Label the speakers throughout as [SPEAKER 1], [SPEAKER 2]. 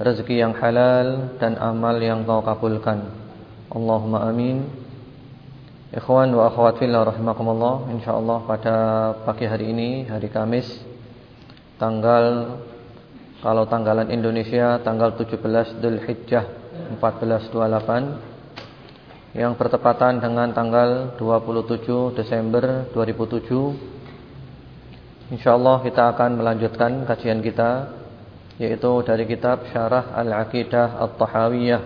[SPEAKER 1] rezeki yang halal dan amal yang kau kabulkan. Allahumma amin. Ikhwan wa akhwat fillah rahimakumullah, insyaallah pada pagi hari ini, hari Kamis, tanggal kalau tanggalan Indonesia tanggal 17 Dzulhijjah 1428 yang bertepatan dengan tanggal 27 Desember 2007. Insyaallah kita akan melanjutkan kajian kita yaitu dari kitab Syarah Al-Aqidah At-Tahawiyah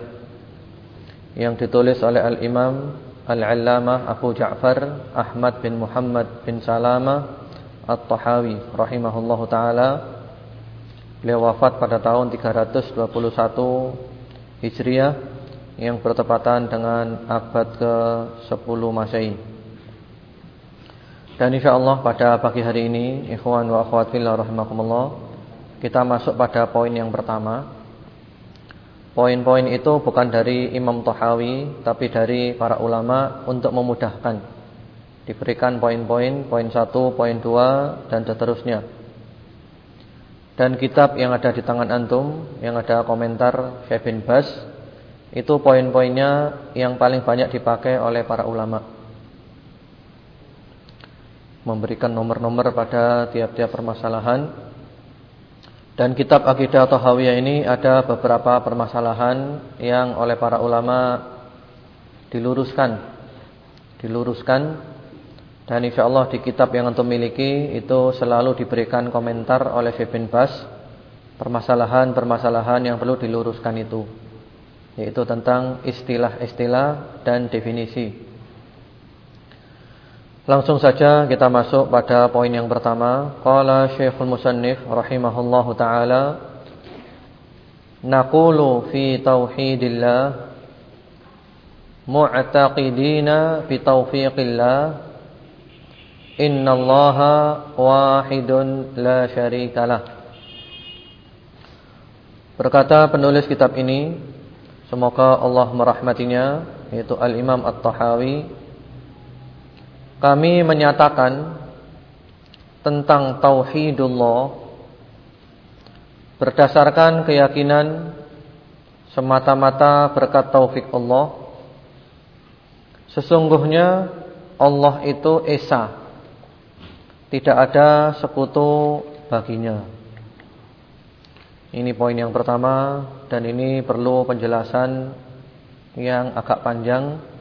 [SPEAKER 1] yang ditulis oleh Al-Imam Al-Allamah Abu Ja'far Ahmad bin Muhammad bin Salama At-Tahawi rahimahullahu taala. Beliau wafat pada tahun 321 Hijriah yang bertepatan dengan abad ke-10 Masehi. Dan insyaallah pada pagi hari ini ikhwan wa akhwat fillah rahimakumullah kita masuk pada poin yang pertama. Poin-poin itu bukan dari Imam Tohawi Tapi dari para ulama untuk memudahkan. Diberikan poin-poin Poin satu, poin dua Dan seterusnya. Dan kitab yang ada di tangan antum Yang ada komentar bin Bas Itu poin-poinnya yang paling banyak dipakai oleh para ulama. Memberikan nomor-nomor pada tiap-tiap permasalahan dan kitab Akidah Tahawiyah ini ada beberapa permasalahan yang oleh para ulama diluruskan. Diluruskan dan insya Allah di kitab yang antum miliki itu selalu diberikan komentar oleh Syekh bin Bas permasalahan-permasalahan yang perlu diluruskan itu yaitu tentang istilah-istilah dan definisi. Langsung saja kita masuk pada poin yang pertama. Qala Syekhul Musannif rahimahullahu taala naqulu fi tauhidillah mu'taqidina fi taufiqillah innallaha wahidun la syarikalah. Berkata penulis kitab ini, semoga Allah merahmatinya, yaitu Al-Imam At-Tahawi kami menyatakan tentang tauhidullah berdasarkan keyakinan semata-mata berkat taufik Allah sesungguhnya Allah itu esa. Tidak ada sekutu baginya. Ini poin yang pertama dan ini perlu penjelasan yang agak panjang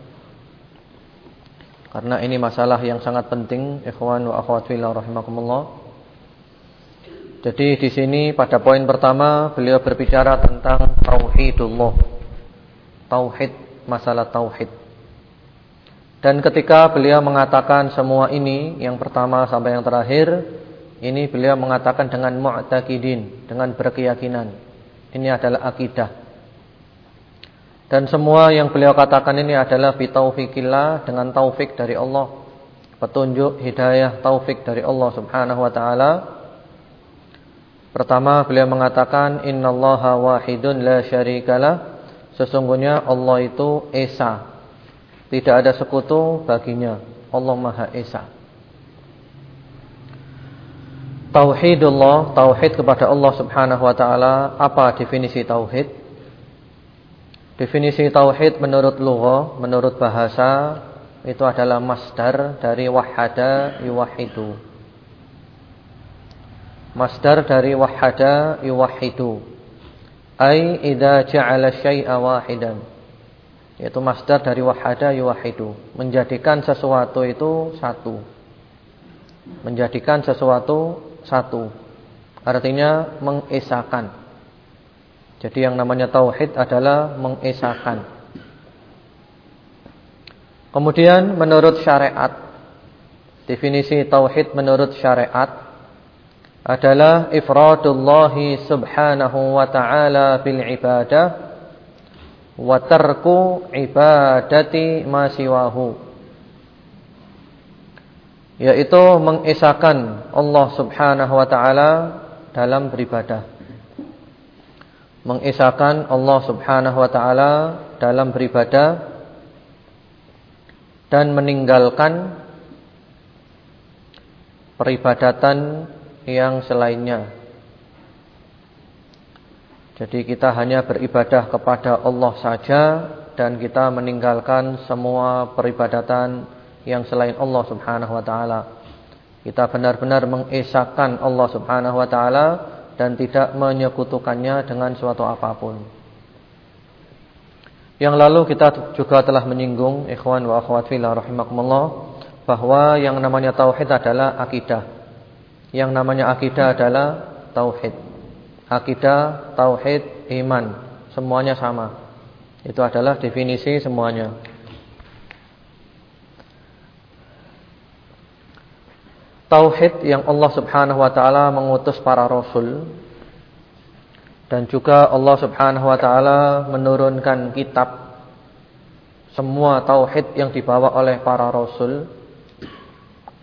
[SPEAKER 1] karena ini masalah yang sangat penting ikhwan wa akhwat fillah rahimakumullah. Jadi di sini pada poin pertama beliau berbicara tentang tauhidullah. Tauhid, masalah tauhid. Dan ketika beliau mengatakan semua ini yang pertama sampai yang terakhir, ini beliau mengatakan dengan mu'taqidin, dengan berkeyakinan. Ini adalah akidah. Dan semua yang beliau katakan ini adalah bitaufikillah dengan taufik dari Allah. Petunjuk, hidayah, taufik dari Allah Subhanahu wa taala. Pertama beliau mengatakan innallaha wahidun la syarikalah. Sesungguhnya Allah itu esa. Tidak ada sekutu baginya. Allah Maha Esa. Tauhidullah, tauhid kepada Allah Subhanahu wa taala. Apa definisi tauhid? Definisi tauhid menurut lugha, menurut bahasa itu adalah masdar dari wahada yuwahidu. Masdar dari wahada yuwahidu. Ai idza ja'ala syai'a wahidan. Yaitu masdar dari wahada yuwahidu. Menjadikan sesuatu itu satu. Menjadikan sesuatu satu. Artinya mengesakan. Jadi yang namanya tauhid adalah mengesakan. Kemudian menurut syariat. Definisi tauhid menurut syariat adalah ifradullahi subhanahu wa ta'ala bil ibadah wa tarku ibadati ma siwahu. Yaitu mengesahkan Allah subhanahu wa ta'ala dalam beribadah mengesahkan Allah subhanahu wa ta'ala dalam beribadah dan meninggalkan peribadatan yang selainnya. Jadi kita hanya beribadah kepada Allah saja dan kita meninggalkan semua peribadatan yang selain Allah Subhanahu wa taala. Kita benar-benar mengesahkan Allah Subhanahu wa taala dan tidak menyekutukannya dengan suatu apa pun. Yang lalu kita juga telah menyinggung ikhwan wa akhwat fillah rahimakumullah bahwa yang namanya tauhid adalah akidah. Yang namanya akidah adalah tauhid. Akidah, tauhid, iman, semuanya sama. Itu adalah definisi semuanya. Tauhid yang Allah Subhanahu wa taala mengutus para rasul. Dan juga Allah Subhanahu wa taala menurunkan kitab semua tauhid yang dibawa oleh para rasul.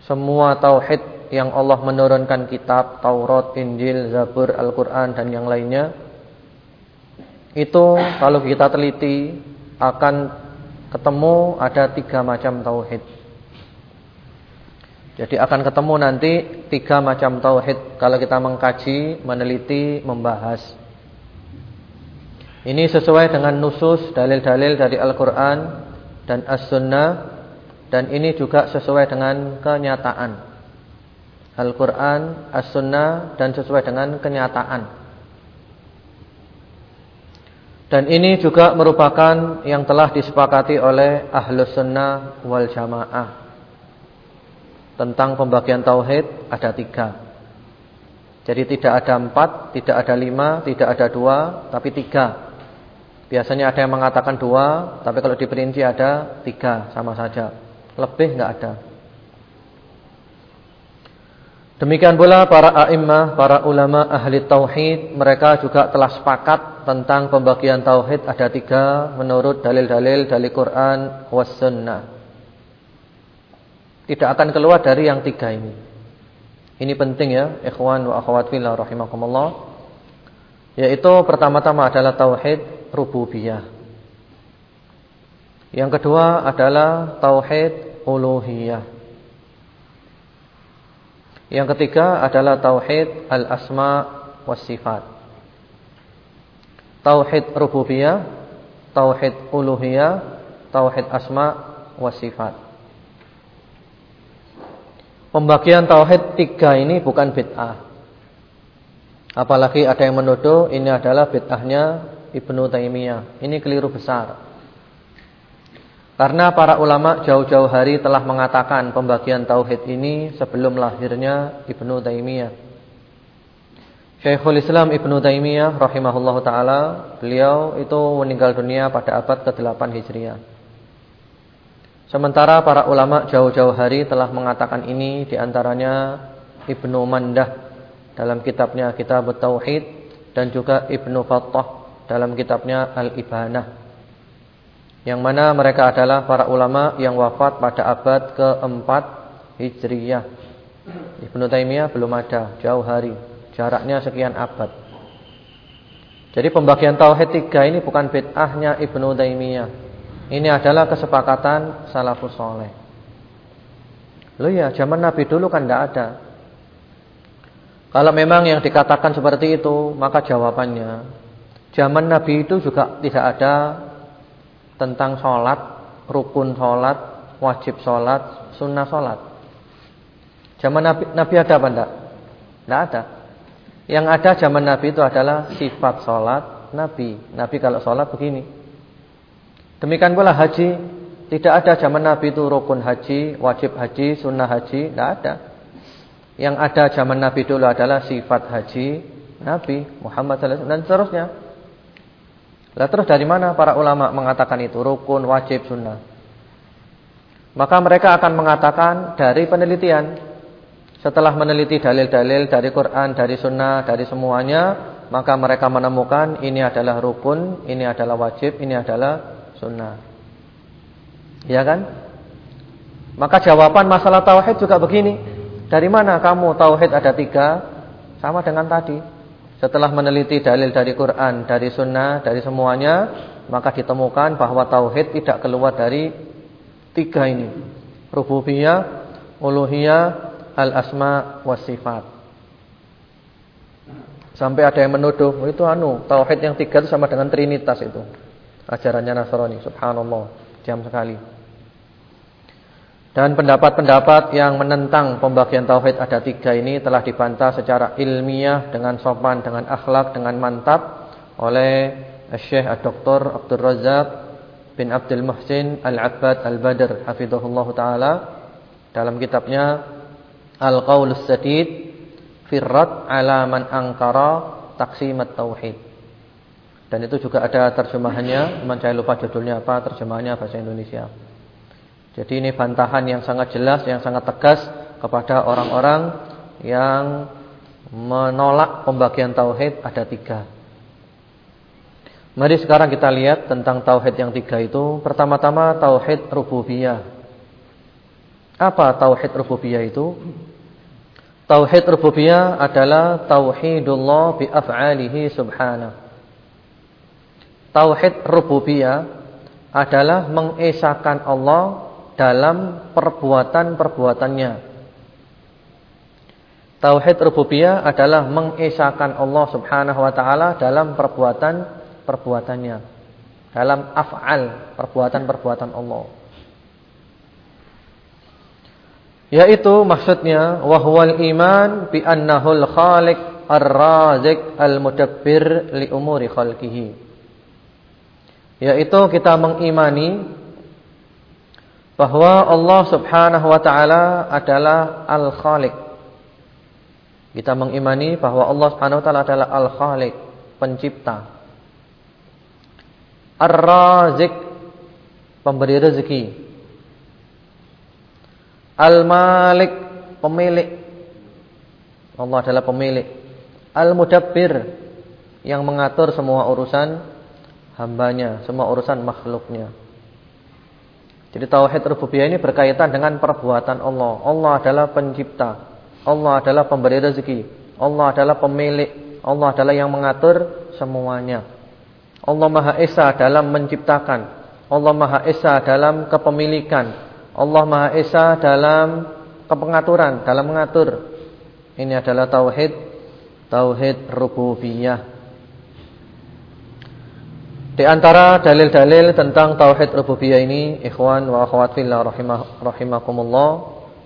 [SPEAKER 1] Semua tauhid yang Allah menurunkan kitab Taurat, Injil, Zabur, Al-Qur'an dan yang lainnya. Itu kalau kita teliti akan ketemu ada tiga macam tauhid. Jadi akan ketemu nanti tiga macam tauhid. Kalau kita mengkaji, meneliti, membahas. Ini sesuai dengan nusus dalil-dalil dari Al-Qur'an dan As-Sunnah. Dan ini juga sesuai dengan kenyataan. Al-Quran, As-Sunnah Dan sesuai dengan kenyataan. Dan ini juga merupakan Yang telah disepakati oleh Ahlus Sunnah wal Jamaah Tentang pembagian Tauhid Ada tiga Jadi tidak ada empat, tidak ada lima Tidak ada dua, tapi tiga Biasanya ada yang mengatakan dua Tapi kalau diperinci ada tiga Sama saja lebih enggak ada. Demikian pula para a'immah, para ulama ahli tauhid, mereka juga telah sepakat tentang pembagian tauhid ada tiga menurut dalil-dalil dari Quran was sunnah. Tidak akan keluar dari yang tiga ini. Ini penting ya, ikhwan wa akhwat fillah rahimakumullah. Yaitu pertama-tama adalah tauhid rububiyah. Yang kedua adalah tauhid uluhiyah. Yang ketiga adalah tauhid al-asma was sifat. Tauhid rububiyah, tauhid uluhiyah, tauhid asma was sifat. Pembagian tauhid tiga ini bukan bid'ah. Apalagi ada yang menuduh ini adalah bid'ahnya Ibnu Taimiyah. Ini keliru besar. Karena para ulama jauh-jauh hari telah mengatakan pembagian tauhid ini sebelum lahirnya Ibnu Taimiyah. Syekhul Islam Ibnu Taimiyah rahimahullah taala, beliau itu meninggal dunia pada abad ke-8 Hijriah. Sementara para ulama jauh-jauh hari telah mengatakan ini di antaranya Ibnu Mandah dalam kitabnya Kitab Tauhid dan juga Ibnu Fattah dalam kitabnya Al-Ibanah. Yang mana mereka adalah para ulama yang wafat pada abad keempat Hijriyah. Ibnu Taimiyah belum ada, jauh hari. Jaraknya sekian abad. Jadi pembagian tauhid tiga ini bukan bid'ahnya Ibnu Taimiyah. Ini adalah kesepakatan salafus soleh. Loh ya, zaman Nabi dulu kan tidak ada. Kalau memang yang dikatakan seperti itu, maka jawabannya zaman Nabi itu juga tidak ada tentang sholat, rukun sholat, wajib sholat, sunnah sholat. Zaman Nabi, Nabi ada apa enggak? Enggak ada. Yang ada zaman Nabi itu adalah sifat sholat Nabi. Nabi kalau sholat begini. Demikian pula haji, tidak ada zaman Nabi itu rukun haji, wajib haji, sunnah haji, tidak ada. Yang ada zaman Nabi dulu adalah sifat haji Nabi Muhammad SAW dan seterusnya. Lah terus dari mana para ulama mengatakan itu rukun, wajib, sunnah? Maka mereka akan mengatakan dari penelitian. Setelah meneliti dalil-dalil dari Quran, dari sunnah, dari semuanya, maka mereka menemukan ini adalah rukun, ini adalah wajib, ini adalah sunnah. Ya kan? Maka jawaban masalah tauhid juga begini. Dari mana kamu tauhid ada tiga? Sama dengan tadi. Setelah meneliti dalil dari Quran, dari sunnah, dari semuanya, maka ditemukan bahwa tauhid tidak keluar dari tiga ini. Rububiyah, uluhiyah, al-asma was sifat. Sampai ada yang menuduh, oh, itu anu, tauhid yang tiga itu sama dengan trinitas itu. Ajarannya Nasrani, subhanallah, jam sekali. Dan pendapat-pendapat yang menentang pembagian tauhid ada tiga ini telah dibantah secara ilmiah dengan sopan, dengan akhlak, dengan mantap oleh Syekh Dr. Abdul Razak bin Abdul Muhsin Al-Abbad Al-Badr hafizahullah taala dalam kitabnya Al-Qaulus Sadid Firrat ala man angkara taksimat tauhid. Dan itu juga ada terjemahannya, cuman saya lupa judulnya apa, terjemahannya bahasa Indonesia. Jadi ini bantahan yang sangat jelas, yang sangat tegas kepada orang-orang yang menolak pembagian tauhid ada tiga. Mari sekarang kita lihat tentang tauhid yang tiga itu. Pertama-tama tauhid rububiyah. Apa tauhid rububiyah itu? Tauhid rububiyah adalah tauhidullah bi af'alihi subhanahu. Tauhid rububiyah adalah mengesahkan Allah dalam perbuatan-perbuatannya. Tauhid rububiyah adalah mengesahkan Allah Subhanahu wa taala dalam perbuatan-perbuatannya. Dalam af'al, perbuatan-perbuatan Allah. Yaitu maksudnya wahwal iman bi annahul khaliq ar-razik al-mudabbir li umuri khalqihi. Yaitu kita mengimani bahwa Allah Subhanahu wa taala adalah al-khaliq. Kita mengimani bahwa Allah Subhanahu wa taala adalah al-khaliq, pencipta. Ar-razik pemberi rezeki. Al-Malik pemilik. Allah adalah pemilik. Al-Mudabbir yang mengatur semua urusan hambanya, semua urusan makhluknya. Jadi tauhid rububiyah ini berkaitan dengan perbuatan Allah. Allah adalah pencipta. Allah adalah pemberi rezeki. Allah adalah pemilik. Allah adalah yang mengatur semuanya. Allah Maha Esa dalam menciptakan. Allah Maha Esa dalam kepemilikan. Allah Maha Esa dalam kepengaturan, dalam mengatur. Ini adalah tauhid tauhid rububiyah. Di antara dalil-dalil tentang tauhid rububiyah ini, ikhwan wa akhwat fillah rahimah, rahimakumullah,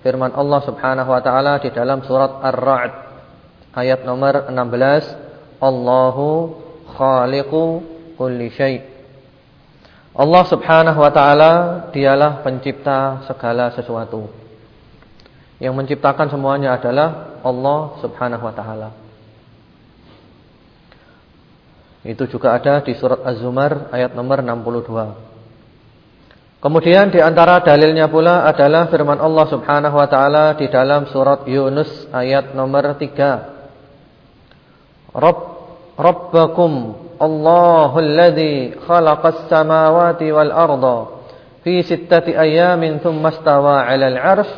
[SPEAKER 1] firman Allah Subhanahu wa taala di dalam surat Ar-Ra'd ayat nomor 16, Allahu khaliqu kulli syai'. Allah subhanahu wa ta'ala Dialah pencipta segala sesuatu Yang menciptakan semuanya adalah Allah subhanahu wa ta'ala Itu juga ada di surat Az-Zumar ayat nomor 62 Kemudian di antara dalilnya pula adalah firman Allah subhanahu wa ta'ala Di dalam surat Yunus ayat nomor 3 Rabb, Rabbakum Allahu alladhi khalaqas samawati wal arda fi sittati ayamin thumma istawa 'alal 'arsy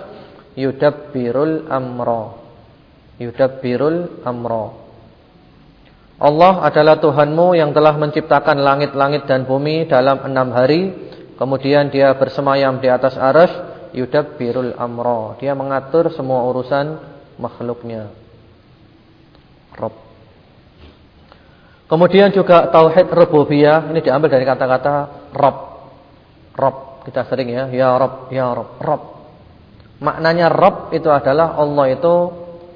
[SPEAKER 1] yudabbirul amra. Yudabbirul amra Allah adalah Tuhanmu yang telah menciptakan langit-langit dan bumi dalam enam hari. Kemudian dia bersemayam di atas aras Yudabbirul amra. Dia mengatur semua urusan makhluknya. Rabb Kemudian juga tauhid rububiyah. Ini diambil dari kata-kata Rob. Rob. Kita sering ya, ya Rob, ya Rob, Rob. Maknanya Rob itu adalah Allah itu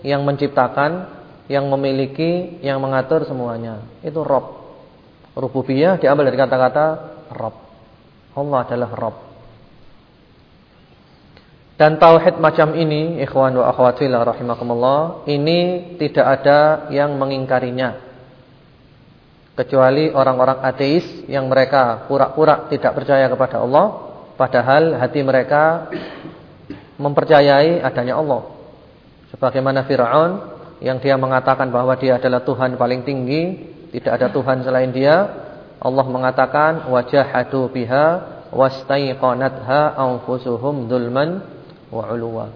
[SPEAKER 1] yang menciptakan, yang memiliki, yang mengatur semuanya. Itu Rob. Rububiyah diambil dari kata-kata Rob. Allah adalah Rabb. Dan tauhid macam ini, ikhwan wa akhwat fillah rahimakumullah, ini tidak ada yang mengingkarinya. Kecuali orang-orang ateis yang mereka pura-pura tidak percaya kepada Allah, padahal hati mereka mempercayai adanya Allah. Sebagaimana Firaun yang dia mengatakan bahwa dia adalah Tuhan paling tinggi, tidak ada Tuhan selain dia. Allah mengatakan wajahadu biha wastaiqanatha anfusuhum dzulman wa uluwa.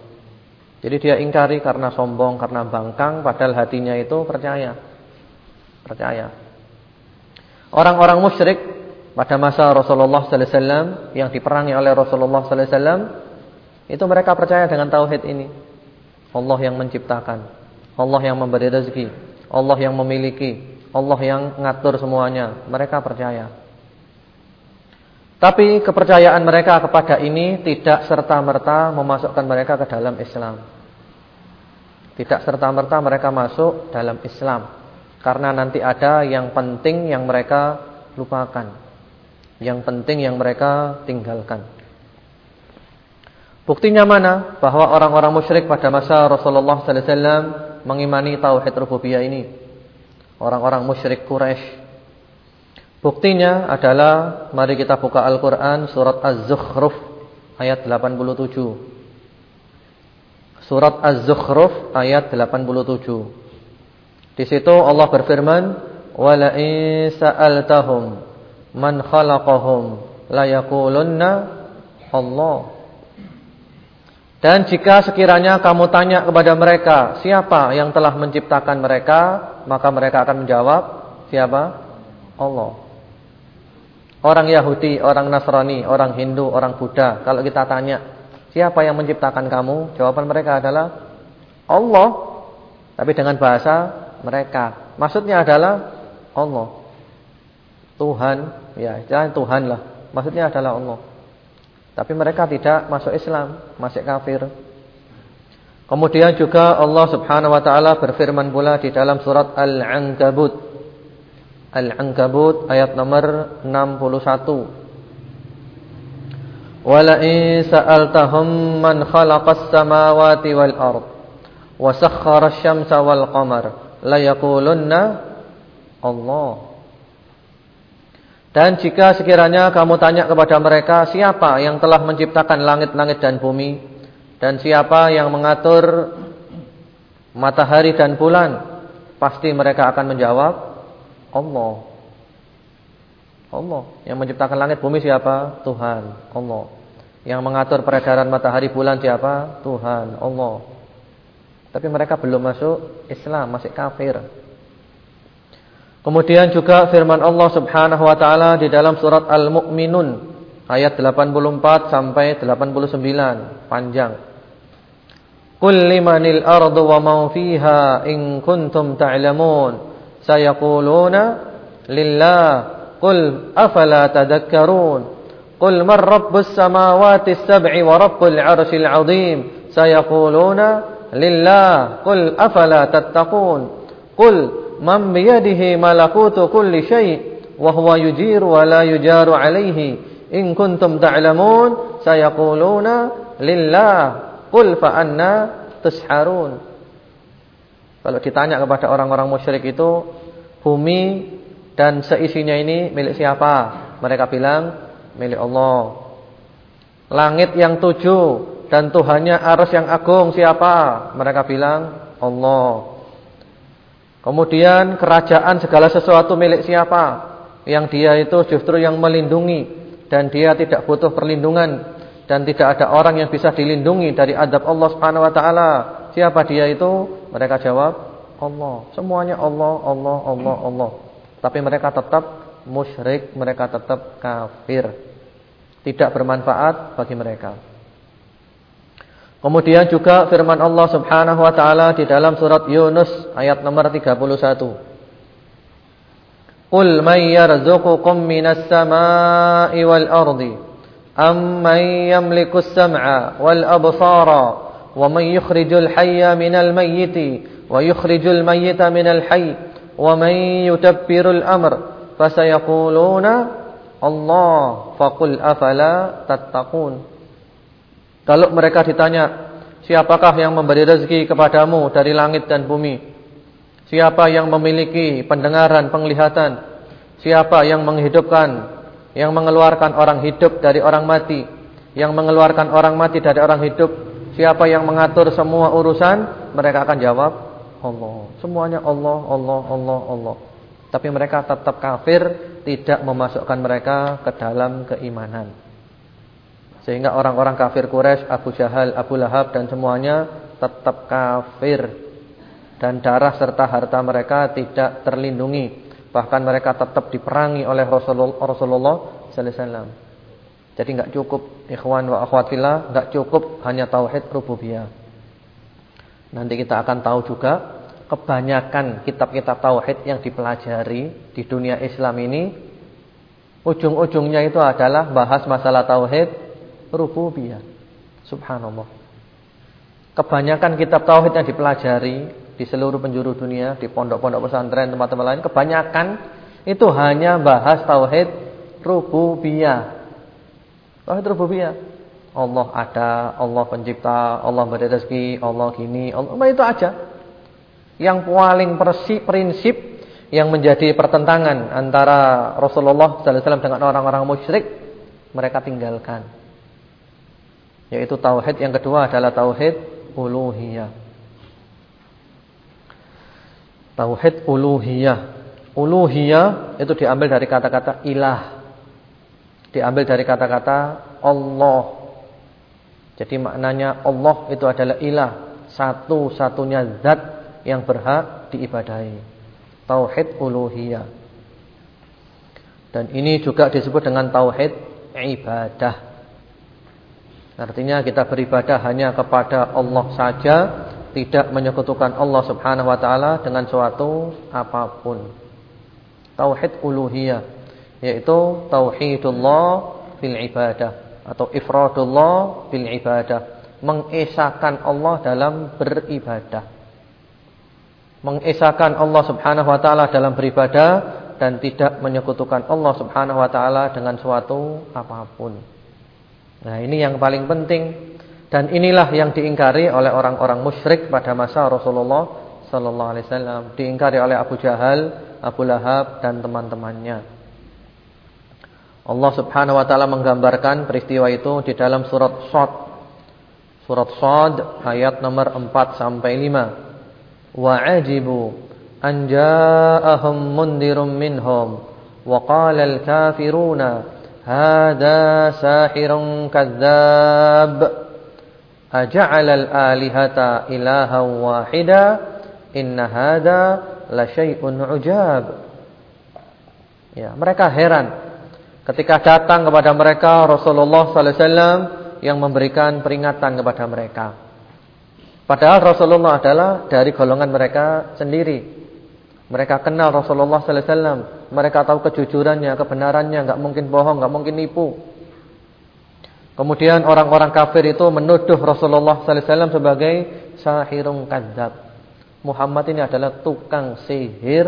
[SPEAKER 1] Jadi dia ingkari karena sombong, karena bangkang padahal hatinya itu percaya. Percaya. Orang-orang musyrik pada masa Rasulullah sallallahu alaihi wasallam yang diperangi oleh Rasulullah sallallahu alaihi wasallam itu mereka percaya dengan tauhid ini. Allah yang menciptakan, Allah yang memberi rezeki, Allah yang memiliki, Allah yang ngatur semuanya. Mereka percaya. Tapi kepercayaan mereka kepada ini tidak serta-merta memasukkan mereka ke dalam Islam. Tidak serta-merta mereka masuk dalam Islam. Karena nanti ada yang penting yang mereka lupakan. Yang penting yang mereka tinggalkan. Buktinya mana? Bahwa orang-orang musyrik pada masa Rasulullah wasallam mengimani tauhid rububiyah ini. Orang-orang musyrik Quraisy Buktinya adalah mari kita buka Al-Qur'an surat Az-Zukhruf ayat 87. Surat Az-Zukhruf ayat 87. Di situ Allah berfirman, "Wa la man khalaqahum la yaqulunna Allah." Dan jika sekiranya kamu tanya kepada mereka, siapa yang telah menciptakan mereka, maka mereka akan menjawab, siapa? Allah. Orang Yahudi, orang Nasrani, orang Hindu, orang Buddha Kalau kita tanya Siapa yang menciptakan kamu? Jawaban mereka adalah Allah Tapi dengan bahasa mereka Maksudnya adalah Allah Tuhan Ya jangan Tuhan lah Maksudnya adalah Allah Tapi mereka tidak masuk Islam Masih kafir Kemudian juga Allah subhanahu wa ta'ala berfirman pula di dalam surat Al-Ankabut Al-Ankabut ayat nomor 61. Wala in sa'altahum man khalaqas samawati wal ard wa sakhkhara asy-syamsa wal qamar la yaqulunna Allah. Dan jika sekiranya kamu tanya kepada mereka siapa yang telah menciptakan langit-langit dan bumi dan siapa yang mengatur matahari dan bulan, pasti mereka akan menjawab Allah. Allah yang menciptakan langit bumi siapa? Tuhan, Allah. Yang mengatur peredaran matahari bulan siapa? Tuhan, Allah. Tapi mereka belum masuk Islam, masih kafir. Kemudian juga firman Allah Subhanahu wa taala di dalam surat Al-Mu'minun ayat 84 sampai 89, panjang. Qul limanil ardu wa ma fiha in kuntum ta'lamun? Sayaquluna lillah. Qul afala tadhakkarun? Rabbus samawati as-sab'i wa rabbul 'arsyil 'azim? Sayaquluna lillah. Qul afala tattaqun? Qul man biyadihi malakutu kulli syai' wa huwa yujiru wa la yujaru 'alayhi in kuntum ta'lamun sayaquluna lillah qul fa anna tusharun kalau ditanya kepada orang-orang musyrik itu, bumi dan seisinya ini milik siapa? Mereka bilang milik Allah. Langit yang tujuh dan Tuhannya arus yang agung siapa? Mereka bilang Allah. Kemudian kerajaan segala sesuatu milik siapa? Yang dia itu justru yang melindungi dan dia tidak butuh perlindungan dan tidak ada orang yang bisa dilindungi dari adab Allah Subhanahu wa taala. Siapa dia itu? Mereka jawab, Allah. Semuanya Allah, Allah, Allah, Allah. Tapi mereka tetap musyrik, mereka tetap kafir. Tidak bermanfaat bagi mereka. Kemudian juga firman Allah Subhanahu wa taala di dalam surat Yunus ayat nomor 31. Qul may yarzuqukum minas samaa'i wal ardi amman yamliku as-sam'a wal absara wa man yukhrijul hayya minal mayyiti wa yukhrijul mayyita minal hayy wa man yutabbirul amr fasayaquluna Allah faqul afala tattaqun kalau mereka ditanya, siapakah yang memberi rezeki kepadamu dari langit dan bumi? Siapa yang memiliki pendengaran, penglihatan? Siapa yang menghidupkan, yang mengeluarkan orang hidup dari orang mati, yang mengeluarkan orang mati dari orang hidup? Siapa yang mengatur semua urusan? Mereka akan jawab, Allah. Semuanya Allah, Allah, Allah, Allah. Tapi mereka tetap kafir, tidak memasukkan mereka ke dalam keimanan. Sehingga orang-orang kafir Quraisy, Abu Jahal, Abu Lahab dan semuanya tetap kafir. Dan darah serta harta mereka tidak terlindungi. Bahkan mereka tetap diperangi oleh Rasulullah sallallahu alaihi wasallam. Jadi enggak cukup ikhwan wa akhwat fillah, enggak cukup hanya tauhid rububiyah. Nanti kita akan tahu juga kebanyakan kitab-kitab tauhid yang dipelajari di dunia Islam ini ujung-ujungnya itu adalah bahas masalah tauhid rububiyah. Subhanallah. Kebanyakan kitab tauhid yang dipelajari di seluruh penjuru dunia, di pondok-pondok pesantren, tempat-tempat lain, kebanyakan itu hanya bahas tauhid rububiyah. Tauhid rububiyah. Allah ada, Allah pencipta, Allah beri rezeki, Allah gini, Allah itu aja. Yang paling prinsip yang menjadi pertentangan antara Rasulullah wasallam dengan orang-orang musyrik mereka tinggalkan. Yaitu tauhid yang kedua adalah tauhid uluhiyah. Tauhid uluhiyah. Uluhiyah itu diambil dari kata-kata ilah. Diambil dari kata-kata Allah. Jadi maknanya Allah itu adalah ilah, satu-satunya zat yang berhak diibadahi. Tauhid uluhiyah. Dan ini juga disebut dengan tauhid ibadah. Artinya kita beribadah hanya kepada Allah saja, tidak menyekutukan Allah Subhanahu wa taala dengan suatu apa pun. Tauhid uluhiyah yaitu tauhidullah fil ibadah atau ifradullah bil ibadah, mengesahkan Allah dalam beribadah mengesahkan Allah Subhanahu wa taala dalam beribadah dan tidak menyekutukan Allah Subhanahu wa taala dengan suatu apa pun. Nah ini yang paling penting dan inilah yang diingkari oleh orang-orang musyrik pada masa Rasulullah Sallallahu Alaihi Wasallam diingkari oleh Abu Jahal, Abu Lahab dan teman-temannya. Allah Subhanahu Wa Taala menggambarkan peristiwa itu di dalam surat Sod, surat Sod ayat nomor 4 sampai 5. Wa ajibu anjaahum mundirum minhum wa qala al-kafiruna Hada sahirun kadzab. aja'al al-alihata ilahan wahida. Inna hada la shayun ujab. Ya, mereka heran ketika datang kepada mereka Rasulullah sallallahu alaihi wasallam yang memberikan peringatan kepada mereka. Padahal Rasulullah adalah dari golongan mereka sendiri. Mereka kenal Rasulullah sallallahu alaihi wasallam, mereka tahu kejujurannya, kebenarannya, enggak mungkin bohong, enggak mungkin nipu. Kemudian orang-orang kafir itu menuduh Rasulullah sallallahu alaihi wasallam sebagai sahirun kadzab. Muhammad ini adalah tukang sihir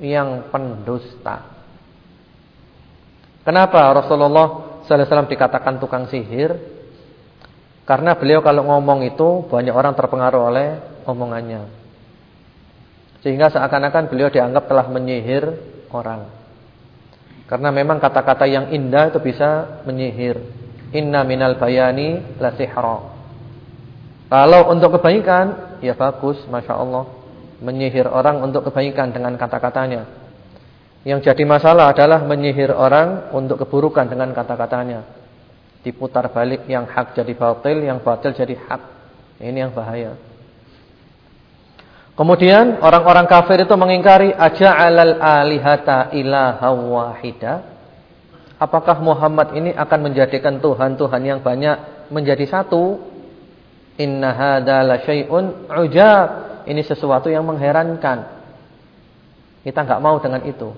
[SPEAKER 1] yang pendusta. Kenapa Rasulullah sallallahu alaihi wasallam dikatakan tukang sihir? Karena beliau kalau ngomong itu banyak orang terpengaruh oleh omongannya. Sehingga seakan-akan beliau dianggap telah menyihir orang. Karena memang kata-kata yang indah itu bisa menyihir. Inna minal bayani la sihra. Kalau untuk kebaikan, ya bagus, Masya Allah. Menyihir orang untuk kebaikan dengan kata-katanya. Yang jadi masalah adalah menyihir orang untuk keburukan dengan kata-katanya diputar balik yang hak jadi batil, yang batil jadi hak. Ini yang bahaya. Kemudian orang-orang kafir itu mengingkari aja'alal alihata ilaha wahida. Apakah Muhammad ini akan menjadikan Tuhan-Tuhan yang banyak menjadi satu? Inna hadza la syai'un ujab. Ini sesuatu yang mengherankan. Kita enggak mau dengan itu.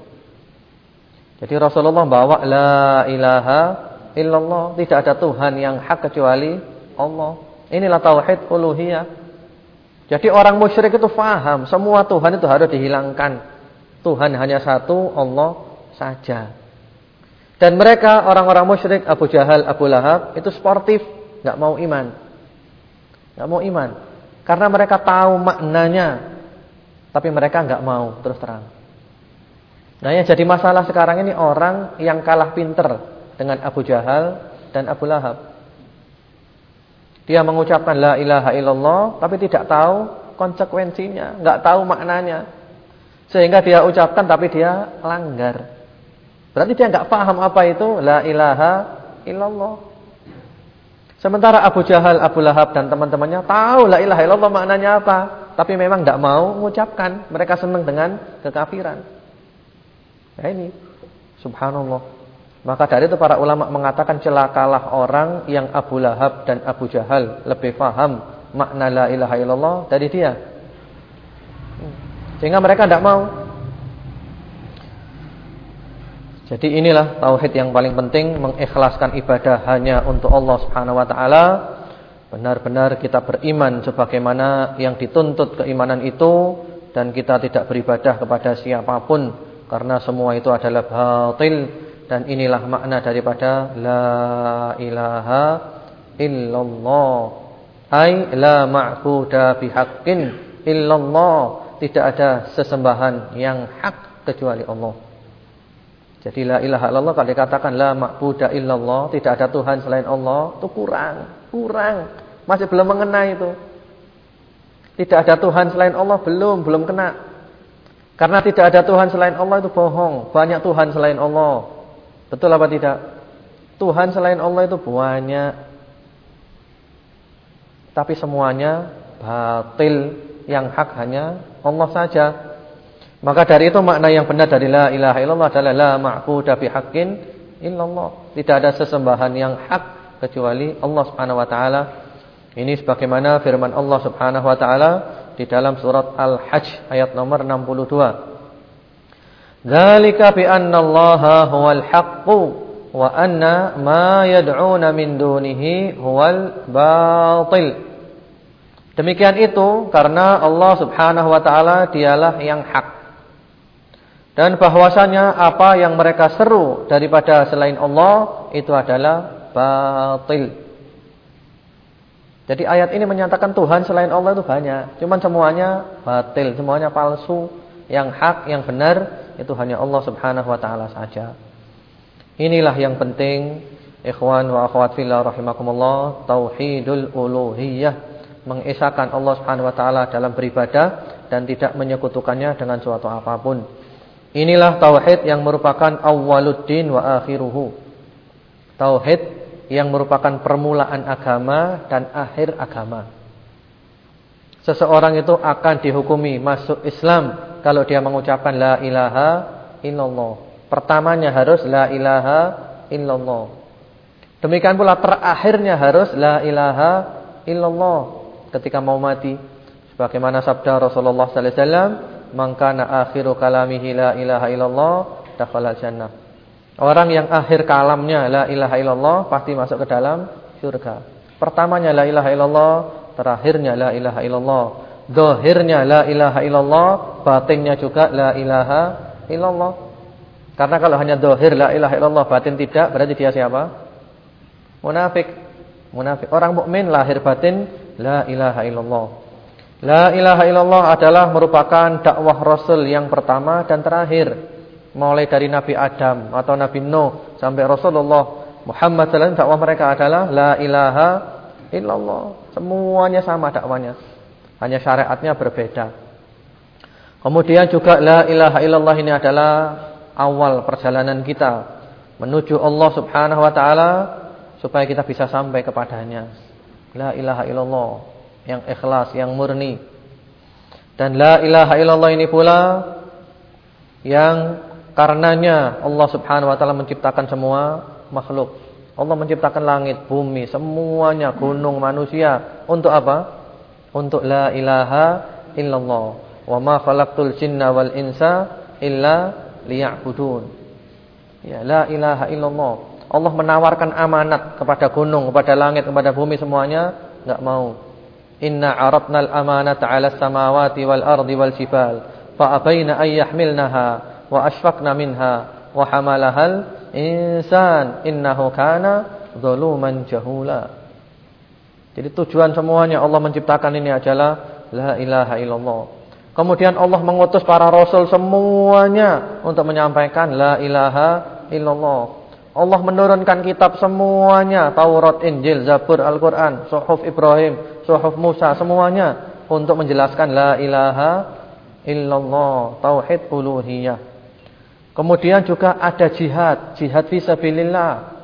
[SPEAKER 1] Jadi Rasulullah bawa la ilaha illallah, tidak ada Tuhan yang hak kecuali Allah. Inilah tauhid uluhiyah. Jadi orang musyrik itu faham semua Tuhan itu harus dihilangkan. Tuhan hanya satu, Allah saja. Dan mereka orang-orang musyrik Abu Jahal, Abu Lahab itu sportif, nggak mau iman. nggak mau iman. Karena mereka tahu maknanya. Tapi mereka nggak mau terus terang. Nah, yang jadi masalah sekarang ini orang yang kalah pinter dengan Abu Jahal dan Abu Lahab. Dia mengucapkan la ilaha illallah tapi tidak tahu konsekuensinya, nggak tahu maknanya. Sehingga dia ucapkan tapi dia langgar. Berarti dia nggak paham apa itu la ilaha illallah. Sementara Abu Jahal, Abu Lahab dan teman-temannya tahu la ilaha illallah maknanya apa, tapi memang nggak mau mengucapkan. Mereka senang dengan kekafiran. Nah ini subhanallah. Maka dari itu para ulama mengatakan celakalah orang yang Abu Lahab dan Abu Jahal lebih paham makna la ilaha illallah dari dia. Sehingga mereka tidak mau Jadi inilah tauhid yang paling penting mengikhlaskan ibadah hanya untuk Allah Subhanahu wa taala. Benar-benar kita beriman sebagaimana yang dituntut keimanan itu dan kita tidak beribadah kepada siapa pun karena semua itu adalah batil dan inilah makna daripada la ilaha illallah. Ai la ma'budu bihaqqin illallah. Tidak ada sesembahan yang hak kecuali Allah. Jadi la ilaha illallah kalau dikatakan la ma'budu illallah, tidak ada Tuhan selain Allah, itu kurang, kurang. Masih belum mengena itu. Tidak ada Tuhan selain Allah belum, belum kena. Karena tidak ada Tuhan selain Allah itu bohong. Banyak Tuhan selain Allah. Betul apa tidak? Tuhan selain Allah itu banyak. Tapi semuanya batil. Yang hak hanya Allah saja. Maka dari itu makna yang benar dari la ilaha illallah adalah la ma'budu bihaqqin illallah. Tidak ada sesembahan yang hak kecuali Allah Subhanahu wa taala. Ini sebagaimana firman Allah Subhanahu wa taala di dalam surat Al-Hajj ayat nomor 62. Dzalika bi anna Allah huwal haqqu wa anna ma yad'una min dunihi huwal batil. Demikian itu karena Allah Subhanahu wa taala dialah yang hak dan bahwasanya apa yang mereka seru daripada selain Allah itu adalah batil. Jadi ayat ini menyatakan Tuhan selain Allah itu banyak. Cuman semuanya batil, semuanya palsu. Yang hak, yang benar itu hanya Allah Subhanahu wa taala saja. Inilah yang penting ikhwan wa akhwat fillah rahimakumullah, tauhidul uluhiyah, mengesahkan Allah Subhanahu wa taala dalam beribadah dan tidak menyekutukannya dengan suatu apa pun. Inilah tauhid yang merupakan awwaluddin wa akhiruhu. Tauhid yang merupakan permulaan agama dan akhir agama. Seseorang itu akan dihukumi masuk Islam kalau dia mengucapkan la ilaha illallah. Pertamanya harus la ilaha illallah. Demikian pula terakhirnya harus la ilaha illallah ketika mau mati. Sebagaimana sabda Rasulullah sallallahu alaihi wasallam, mangkana akhiru kalamihi la ilaha illallah dakhala jannah. Orang yang akhir kalamnya la ilaha illallah pasti masuk ke dalam surga. Pertamanya la ilaha illallah, terakhirnya la ilaha illallah. Zahirnya la ilaha illallah, batinnya juga la ilaha illallah. Karena kalau hanya zahir la ilaha illallah, batin tidak, berarti dia siapa? Munafik. Munafik. Orang mukmin lahir batin la ilaha illallah. La ilaha illallah adalah merupakan dakwah Rasul yang pertama dan terakhir. Mulai dari Nabi Adam atau Nabi Nuh sampai Rasulullah Muhammad SAW dakwah mereka adalah la ilaha illallah. Semuanya sama dakwanya. Hanya syariatnya berbeda. Kemudian juga la ilaha illallah ini adalah awal perjalanan kita menuju Allah Subhanahu wa taala supaya kita bisa sampai kepadanya. La ilaha illallah yang ikhlas, yang murni. Dan la ilaha illallah ini pula yang karenanya Allah Subhanahu wa taala menciptakan semua makhluk. Allah menciptakan langit, bumi, semuanya, gunung, manusia untuk apa? Untuk la ilaha illallah. Wa ma khalaqtul jinna wal insa illa liya'budun. Ya, la ilaha illallah. Allah menawarkan amanat kepada gunung, kepada langit, kepada bumi semuanya enggak mau. Inna aradna al-amanata 'ala as-samawati wal ardi wal jibal fa abaina ay yahmilnaha wa ashfaqna minha wa hamalahal insan innahu kana zaluman jahula. Jadi tujuan semuanya Allah menciptakan ini adalah la ilaha illallah. Kemudian Allah mengutus para rasul semuanya untuk menyampaikan la ilaha illallah. Allah menurunkan kitab semuanya, Taurat, Injil, Zabur, Al-Qur'an, Suhuf Ibrahim, Suhuf Musa semuanya untuk menjelaskan la ilaha illallah, tauhid uluhiyah. Kemudian juga ada jihad, jihad fisabilillah.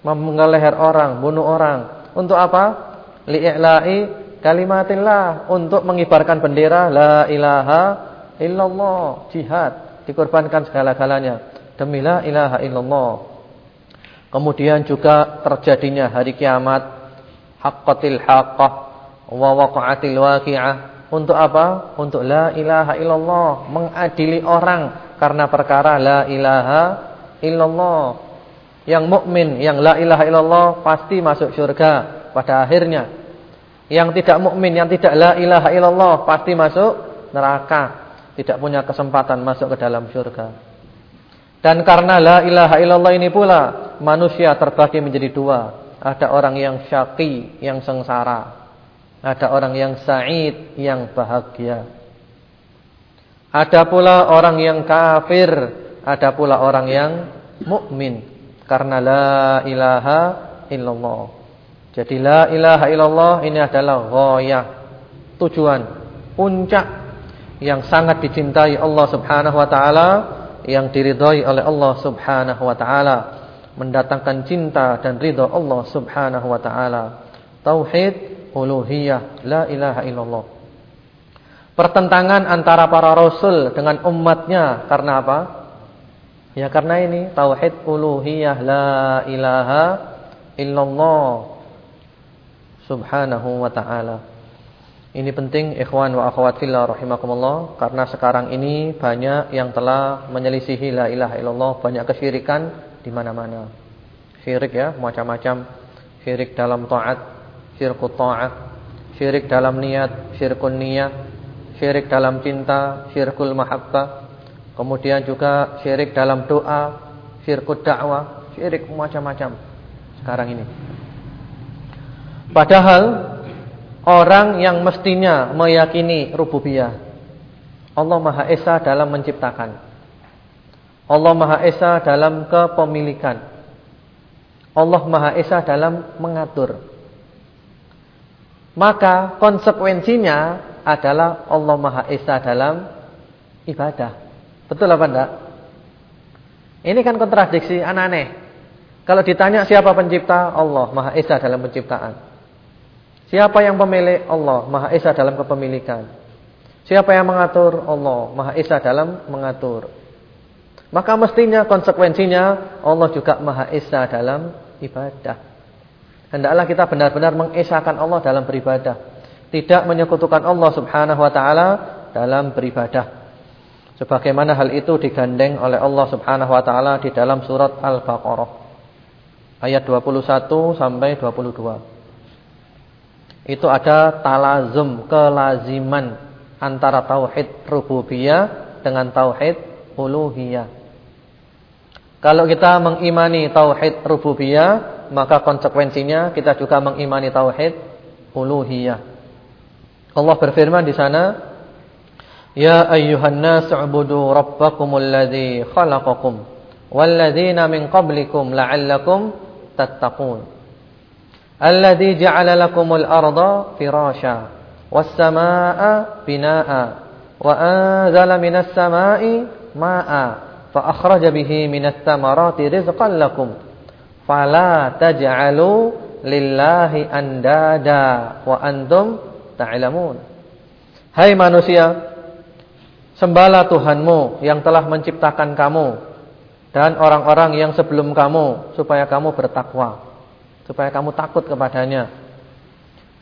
[SPEAKER 1] Mengeleher orang, bunuh orang. Untuk apa? Li'i'la'i kalimatillah, untuk mengibarkan bendera la ilaha illallah, jihad, dikorbankan segala-galanya demi la ilaha illallah. Kemudian juga terjadinya hari kiamat, haqqatil haqqah wa waqa'atil waqi'ah. Untuk apa? Untuk la ilaha illallah, mengadili orang karena perkara la ilaha illallah. Yang mukmin yang la ilaha illallah pasti masuk surga pada akhirnya. Yang tidak mukmin yang tidak la ilaha illallah pasti masuk neraka. Tidak punya kesempatan masuk ke dalam surga. Dan karena la ilaha illallah ini pula manusia terbagi menjadi dua. Ada orang yang syaqi, yang sengsara. Ada orang yang sa'id, yang bahagia. Ada pula orang yang kafir, ada pula orang yang mukmin karena la ilaha illallah. Jadi la ilaha illallah ini adalah ghayah, tujuan, puncak yang sangat dicintai Allah Subhanahu wa taala, yang diridhai oleh Allah Subhanahu wa taala, mendatangkan cinta dan ridha Allah Subhanahu wa taala. Tauhid uluhiyah, la ilaha illallah. Pertentangan antara para rasul dengan umatnya karena apa? Ya karena ini tauhid uluhiyah la ilaha illallah subhanahu wa ta'ala. Ini penting ikhwan wa akhwat fillah rahimakumullah karena sekarang ini banyak yang telah menyelisihi la ilaha illallah, banyak kesyirikan di mana-mana. Syirik ya, macam-macam. Syirik dalam taat, syirkut taat, syirik dalam niat, syirkun niyah syirik dalam cinta, syirkul mahabbah, kemudian juga syirik dalam doa, syirkul dakwah, syirik macam-macam sekarang ini. Padahal orang yang mestinya meyakini rububiyah, Allah Maha Esa dalam menciptakan. Allah Maha Esa dalam kepemilikan. Allah Maha Esa dalam mengatur. Maka konsekuensinya adalah Allah Maha Esa dalam ibadah. Betul apa enggak? Ini kan kontradiksi aneh-aneh. Kalau ditanya siapa pencipta? Allah Maha Esa dalam penciptaan. Siapa yang pemilik? Allah Maha Esa dalam kepemilikan. Siapa yang mengatur? Allah Maha Esa dalam mengatur. Maka mestinya konsekuensinya Allah juga Maha Esa dalam ibadah. Hendaklah kita benar-benar mengesahkan Allah dalam beribadah tidak menyekutukan Allah Subhanahu wa taala dalam beribadah. Sebagaimana hal itu digandeng oleh Allah Subhanahu wa taala di dalam surat Al-Baqarah ayat 21 sampai 22. Itu ada talazum, kelaziman antara tauhid rububiyah dengan tauhid uluhiyah. Kalau kita mengimani tauhid rububiyah, maka konsekuensinya kita juga mengimani tauhid uluhiyah. Allah berfirman di sana, "Ya ayyuhan nas ubudu rabbakumul ladzi khalaqakum wal ladzina min qablikum la'allakum tattaqun." Alladzi ja'ala lakumul arda firasha was samaa'a binaa'a wa anzala minas samaa'i maa'a fa akhraja bihi minas thamarati rizqan lakum fala taj'alu lillahi andada wa antum ta'lamun. Hai manusia, sembahlah Tuhanmu yang telah menciptakan kamu dan orang-orang yang sebelum kamu supaya kamu bertakwa, supaya kamu takut kepadanya.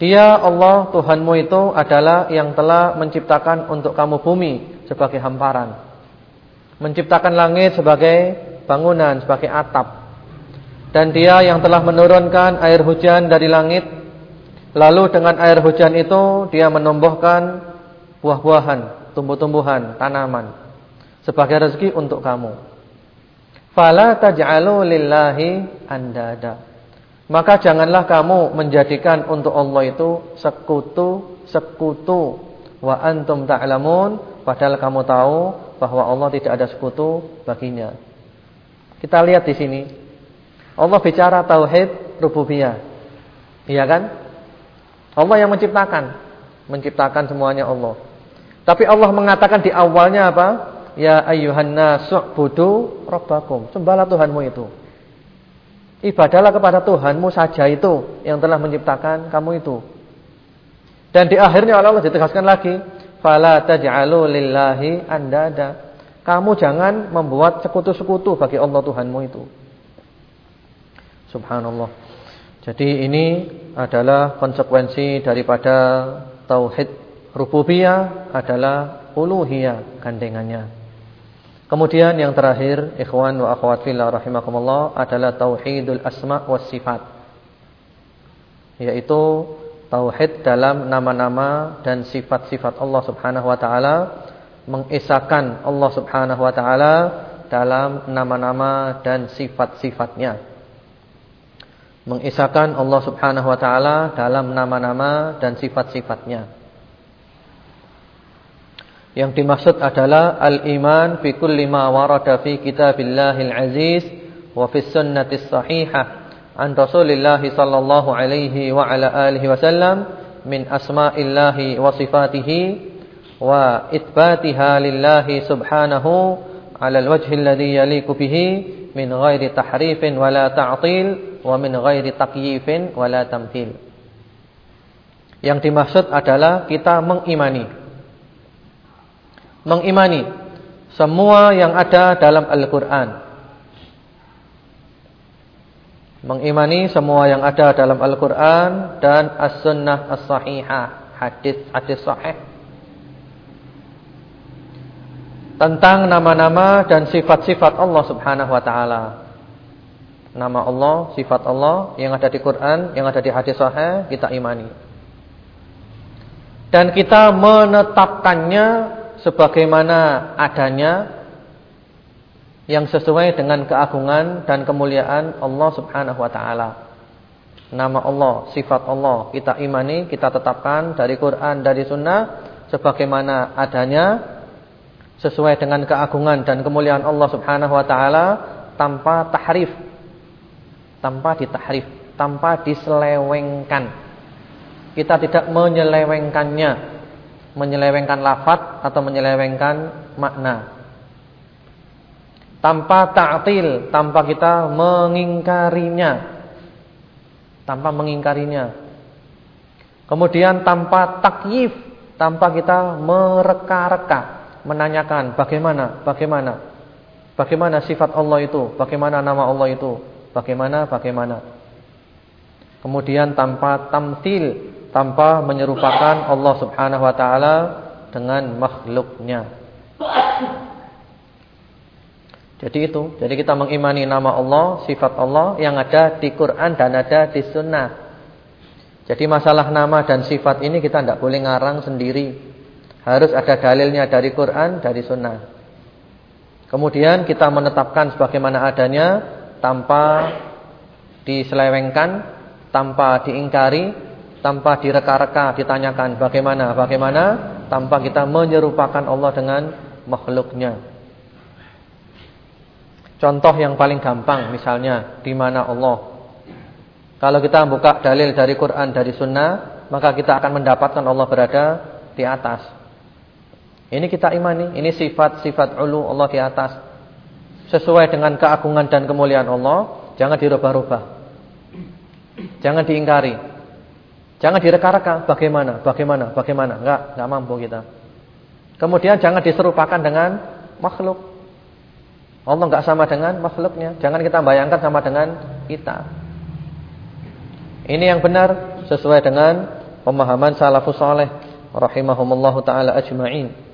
[SPEAKER 1] Dia Allah Tuhanmu itu adalah yang telah menciptakan untuk kamu bumi sebagai hamparan. Menciptakan langit sebagai bangunan, sebagai atap. Dan dia yang telah menurunkan air hujan dari langit Lalu dengan air hujan itu dia menumbuhkan buah-buahan, tumbuh-tumbuhan, tanaman sebagai rezeki untuk kamu. Fala taj'alu lillahi andada. Maka janganlah kamu menjadikan untuk Allah itu sekutu-sekutu wa antum ta'lamun padahal kamu tahu bahwa Allah tidak ada sekutu baginya. Kita lihat di sini. Allah bicara tauhid rububiyah. Iya kan? Allah yang menciptakan. Menciptakan semuanya Allah. Tapi Allah mengatakan di awalnya apa? Ya ayyuhan nasu'budu rabbakum. Sembahlah Tuhanmu itu. Ibadahlah kepada Tuhanmu saja itu yang telah menciptakan kamu itu. Dan di akhirnya Allah ditegaskan lagi, fala taj'alu lillahi andada. Kamu jangan membuat sekutu-sekutu bagi Allah Tuhanmu itu. Subhanallah. Jadi ini adalah konsekuensi daripada tauhid rububiyah adalah uluhiyah gandengannya. Kemudian yang terakhir, ikhwan wa akhwat fillah rahimakumullah adalah tauhidul asma was sifat. Yaitu tauhid dalam nama-nama dan sifat-sifat Allah Subhanahu wa taala, mengesahkan Allah Subhanahu wa taala dalam nama-nama dan sifat-sifatnya. Mengesahkan Allah Subhanahu wa taala dalam nama-nama dan sifat-sifatnya. Yang dimaksud adalah al-iman fi kulli ma warada fi kitabillahil aziz wa fi sunnatis sahihah an Rasulillah sallallahu alaihi wa ala alihi wasallam min asma'illahi wa sifatihi wa itsbatiha lillahi subhanahu ala al-wajhi alladhi yaliqu bihi min ghairi tahrifin wala ta'til wa min ghairi takyifin wala tamthil. Yang dimaksud adalah kita mengimani mengimani semua yang ada dalam Al-Qur'an. Mengimani semua yang ada dalam Al-Qur'an dan As-Sunnah As-Sahihah, hadis-hadis sahih. Tentang nama-nama dan sifat-sifat Allah Subhanahu wa taala. Nama Allah, sifat Allah yang ada di Quran, yang ada di hadis sahih kita imani. Dan kita menetapkannya sebagaimana adanya yang sesuai dengan keagungan dan kemuliaan Allah Subhanahu wa taala. Nama Allah, sifat Allah kita imani, kita tetapkan dari Quran, dari sunnah sebagaimana adanya sesuai dengan keagungan dan kemuliaan Allah Subhanahu wa taala tanpa tahrif. Tanpa ditahrif, tanpa diselewengkan. Kita tidak menyelewengkannya menyelewengkan lafaz atau menyelewengkan makna. Tanpa ta'til, tanpa kita mengingkarinya. Tanpa mengingkarinya. Kemudian tanpa takyif, tanpa kita mereka-reka, menanyakan bagaimana, bagaimana. Bagaimana sifat Allah itu, bagaimana nama Allah itu, bagaimana, bagaimana. Kemudian tanpa tamtil, tanpa menyerupakan Allah Subhanahu wa taala dengan makhluknya. Jadi itu, jadi kita mengimani nama Allah, sifat Allah yang ada di Quran dan ada di sunnah. Jadi masalah nama dan sifat ini kita tidak boleh ngarang sendiri. Harus ada dalilnya dari Quran, dari sunnah. Kemudian kita menetapkan sebagaimana adanya tanpa diselewengkan, tanpa diingkari tanpa direka-reka ditanyakan bagaimana bagaimana tanpa kita menyerupakan Allah dengan makhluknya. Contoh yang paling gampang misalnya di mana Allah. Kalau kita buka dalil dari Quran dari Sunnah, maka kita akan mendapatkan Allah berada di atas. Ini kita imani, ini sifat-sifat ulu Allah di atas. Sesuai dengan keagungan dan kemuliaan Allah, jangan dirubah-rubah. Jangan diingkari. Jangan direka-reka bagaimana, bagaimana, bagaimana. Enggak, enggak mampu kita. Kemudian jangan diserupakan dengan makhluk. Allah enggak sama dengan makhluknya. Jangan kita bayangkan sama dengan kita. Ini yang benar sesuai dengan pemahaman salafus saleh rahimahumullahu taala ajma'in.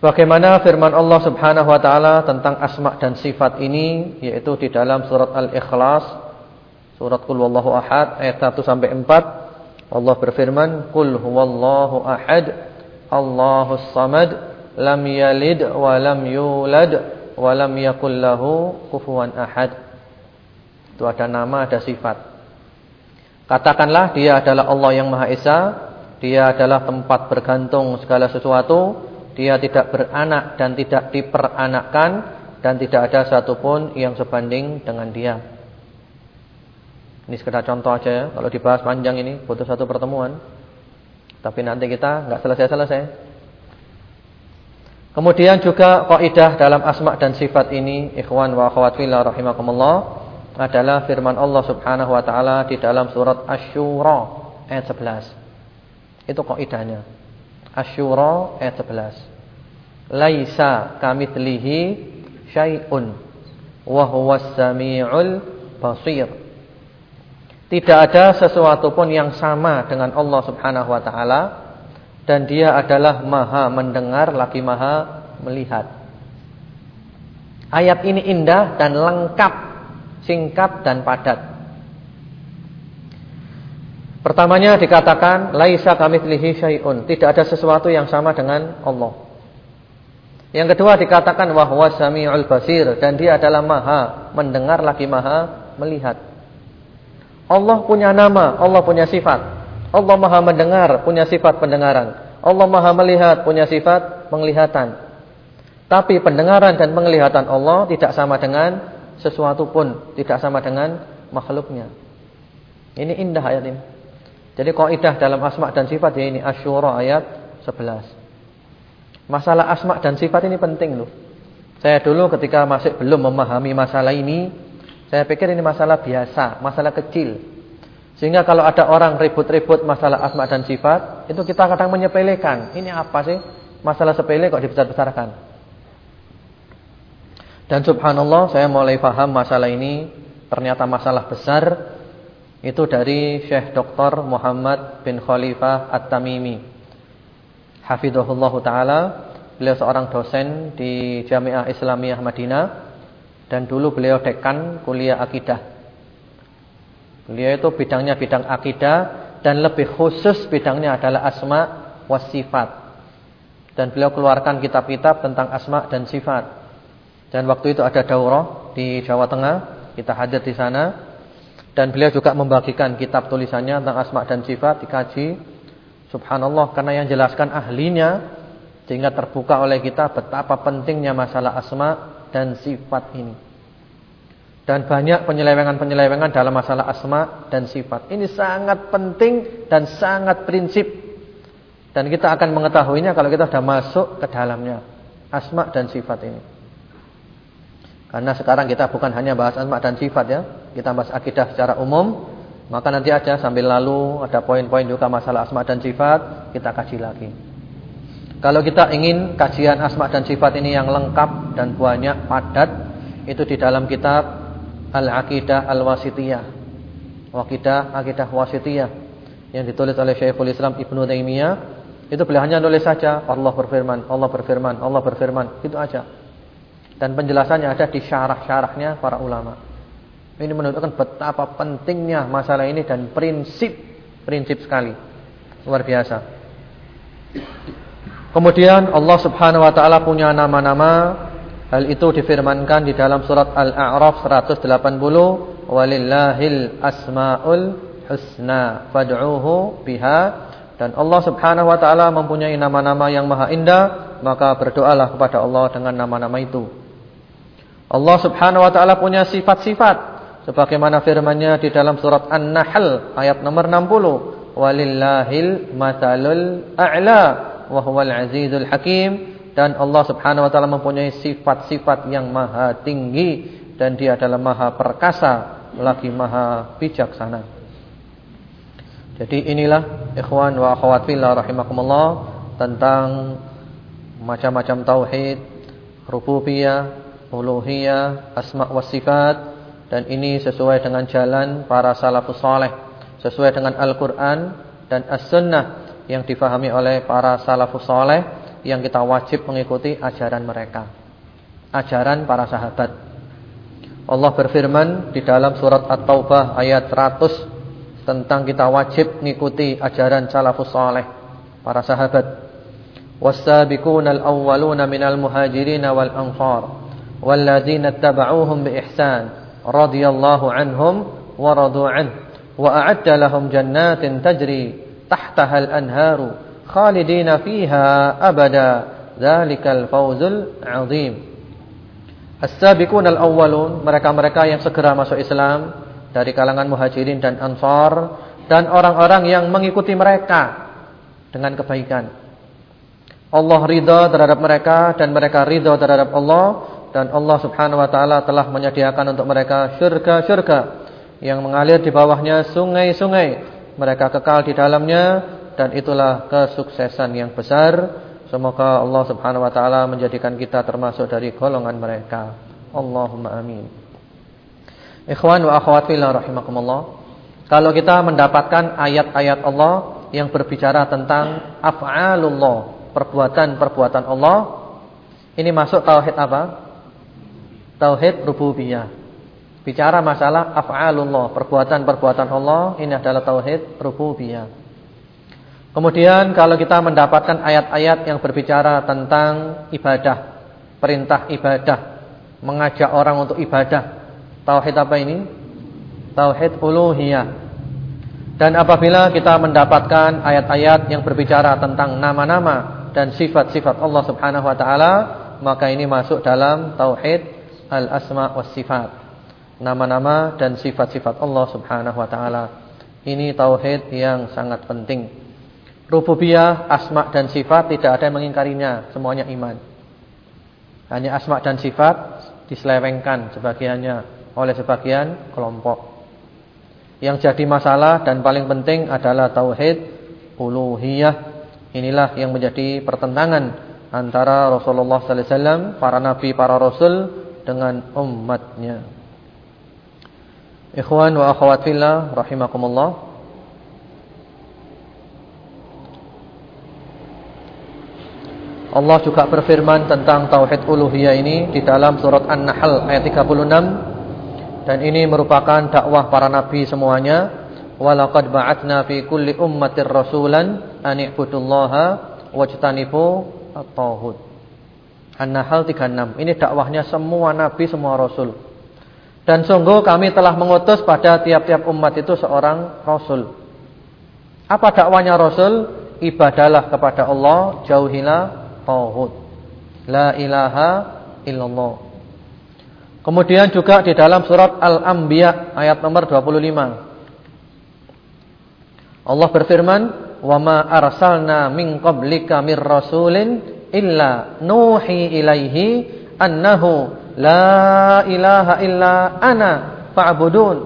[SPEAKER 1] Sebagaimana firman Allah Subhanahu wa taala tentang asma dan sifat ini yaitu di dalam surat Al-Ikhlas Surat Qul Wallahu Ahad ayat 1 sampai 4 Allah berfirman Qul huwallahu ahad Allahus samad lam yalid wa lam yulad wa lam yakul lahu kufuwan ahad. Itu ada nama, ada sifat. Katakanlah dia adalah Allah yang Maha Esa, dia adalah tempat bergantung segala sesuatu, dia tidak beranak dan tidak diperanakkan dan tidak ada satupun yang sebanding dengan dia. Ini sekedar contoh aja ya. Kalau dibahas panjang ini butuh satu pertemuan. Tapi nanti kita nggak selesai-selesai. Kemudian juga kaidah dalam asma dan sifat ini, ikhwan wa akhwat fillah rahimakumullah adalah firman Allah Subhanahu wa taala di dalam surat Asy-Syura ayat 11. Itu kaidahnya. Asy-Syura ayat 11. Laisa kamitslihi syai'un wa huwas samiul basir. Tidak ada sesuatu pun yang sama dengan Allah Subhanahu wa taala dan dia adalah Maha mendengar lagi Maha melihat. Ayat ini indah dan lengkap singkat dan padat. Pertamanya dikatakan laisa kamitslihi syai'un, tidak ada sesuatu yang sama dengan Allah. Yang kedua dikatakan wahwa samiul basir dan dia adalah maha mendengar lagi maha melihat. Allah punya nama, Allah punya sifat. Allah maha mendengar, punya sifat pendengaran. Allah maha melihat, punya sifat penglihatan. Tapi pendengaran dan penglihatan Allah tidak sama dengan sesuatu pun tidak sama dengan makhluknya. Ini indah ayat ini. Jadi kaidah dalam asma dan sifat ya ini Asyura ayat 11. Masalah asma dan sifat ini penting loh. Saya dulu ketika masih belum memahami masalah ini, saya pikir ini masalah biasa, masalah kecil. Sehingga kalau ada orang ribut-ribut masalah asma dan sifat, itu kita kadang menyepelekan. Ini apa sih? Masalah sepele kok dibesar-besarkan. Dan subhanallah saya mulai paham masalah ini ternyata masalah besar itu dari Syekh Dr. Muhammad bin Khalifah At-Tamimi. Hafizahullah taala, beliau seorang dosen di Jamiah Islamiyah Madinah dan dulu beliau dekan kuliah akidah. Beliau itu bidangnya bidang akidah dan lebih khusus bidangnya adalah asma was sifat. Dan beliau keluarkan kitab-kitab tentang asma dan sifat. Dan waktu itu ada daurah di Jawa Tengah, kita hadir di sana. Dan beliau juga membagikan kitab tulisannya tentang asma dan sifat dikaji. Subhanallah karena yang jelaskan ahlinya sehingga terbuka oleh kita betapa pentingnya masalah asma dan sifat ini. Dan banyak penyelewengan-penyelewengan dalam masalah asma dan sifat. Ini sangat penting dan sangat prinsip. Dan kita akan mengetahuinya kalau kita sudah masuk ke dalamnya. Asma dan sifat ini. Karena sekarang kita bukan hanya bahas asma dan sifat ya, kita bahas akidah secara umum. Maka nanti aja sambil lalu ada poin-poin juga masalah asma dan sifat, kita kaji lagi. Kalau kita ingin kajian asma dan sifat ini yang lengkap dan banyak padat, itu di dalam kitab Al-Aqidah Al-Wasitiyah. Waqidah Aqidah Wasitiyah yang ditulis oleh Syekhul Islam Ibnu Taimiyah. Itu beliau hanya nulis saja Allah berfirman, Allah berfirman, Allah berfirman, itu aja. Dan penjelasannya ada di syarah-syarahnya para ulama. Ini menunjukkan betapa pentingnya masalah ini dan prinsip prinsip sekali. Luar biasa. Kemudian Allah Subhanahu wa taala punya nama-nama Hal itu difirmankan di dalam surat Al-A'raf 180, "Walillahil asmaul husna fad'uuhu biha." Dan Allah Subhanahu wa taala mempunyai nama-nama yang maha indah, maka berdoalah kepada Allah dengan nama-nama itu. Allah Subhanahu wa taala punya sifat-sifat sebagaimana firman-Nya di dalam surat An-Nahl ayat nomor 60, "Walillahil matalul a'la wa huwal azizul hakim." Dan Allah Subhanahu wa taala mempunyai sifat-sifat yang maha tinggi dan Dia adalah maha perkasa lagi maha bijaksana. Jadi inilah ikhwan wa akhwat fillah rahimakumullah tentang macam-macam tauhid, rububiyah, uluhiyah, asma wa sifat dan ini sesuai dengan jalan para salafus saleh, sesuai dengan Al-Qur'an dan As-Sunnah yang difahami oleh para salafus saleh yang kita wajib mengikuti ajaran mereka. Ajaran para sahabat. Allah berfirman di dalam surat At-Taubah ayat 100 tentang kita wajib mengikuti ajaran salafus saleh, para sahabat. Was-sabiqunal awwaluna minal muhajirin wal ansar walladzina tabauhum biihsan radhiyallahu anhum wa radu an wa a'adda lahum jannatin tajri tahtaha al-anharu khalidina fiha abada. Dzalikal fawzul 'adzim As-sabiqun al-awwalun mereka-mereka yang segera masuk Islam dari kalangan muhajirin dan ansar dan orang-orang yang mengikuti mereka dengan kebaikan. Allah ridha terhadap mereka dan mereka ridha terhadap Allah dan Allah Subhanahu wa taala telah menyediakan untuk mereka surga-surga yang mengalir di bawahnya sungai-sungai. Mereka kekal di dalamnya dan itulah kesuksesan yang besar Semoga Allah Subhanahu wa taala menjadikan kita termasuk dari golongan mereka. Allahumma amin. Ikhwan wa akhwat fillah rahimakumullah. Kalau kita mendapatkan ayat-ayat Allah yang berbicara tentang af'alullah, perbuatan-perbuatan Allah, ini masuk tauhid apa? Tauhid rububiyah. Bicara masalah af'alullah, perbuatan-perbuatan Allah, ini adalah tauhid rububiyah. Kemudian kalau kita mendapatkan ayat-ayat yang berbicara tentang ibadah, perintah ibadah, mengajak orang untuk ibadah. Tauhid apa ini? Tauhid uluhiyah. Dan apabila kita mendapatkan ayat-ayat yang berbicara tentang nama-nama dan sifat-sifat Allah Subhanahu wa taala, maka ini masuk dalam tauhid al-asma was sifat. Nama-nama dan sifat-sifat Allah Subhanahu wa taala. Ini tauhid yang sangat penting. Rububiyah, asma dan sifat tidak ada yang mengingkarinya, semuanya iman. Hanya asma dan sifat diselewengkan sebagiannya oleh sebagian kelompok. Yang jadi masalah dan paling penting adalah tauhid uluhiyah. Inilah yang menjadi pertentangan antara Rasulullah sallallahu alaihi wasallam, para nabi, para rasul dengan umatnya. Ikhwan wa akhwat fillah rahimakumullah. Allah juga berfirman tentang tauhid uluhiyah ini di dalam surat An-Nahl ayat 36 dan ini merupakan dakwah para nabi semuanya walaqad ba'atna fi kulli ummatir rasulan an i'budullaha wajtanibu at-taghut An-Nahl 36 ini dakwahnya semua nabi semua rasul dan sungguh kami telah mengutus pada tiap-tiap umat itu seorang rasul apa dakwanya rasul ibadalah kepada Allah jauhilah tauhid. La ilaha illallah. Kemudian juga di dalam surat Al-Anbiya ayat nomor 25. Allah berfirman, "Wa ma arsalna min qablika mir rasulin illa nuhi ilaihi annahu la ilaha illa ana fa'budun."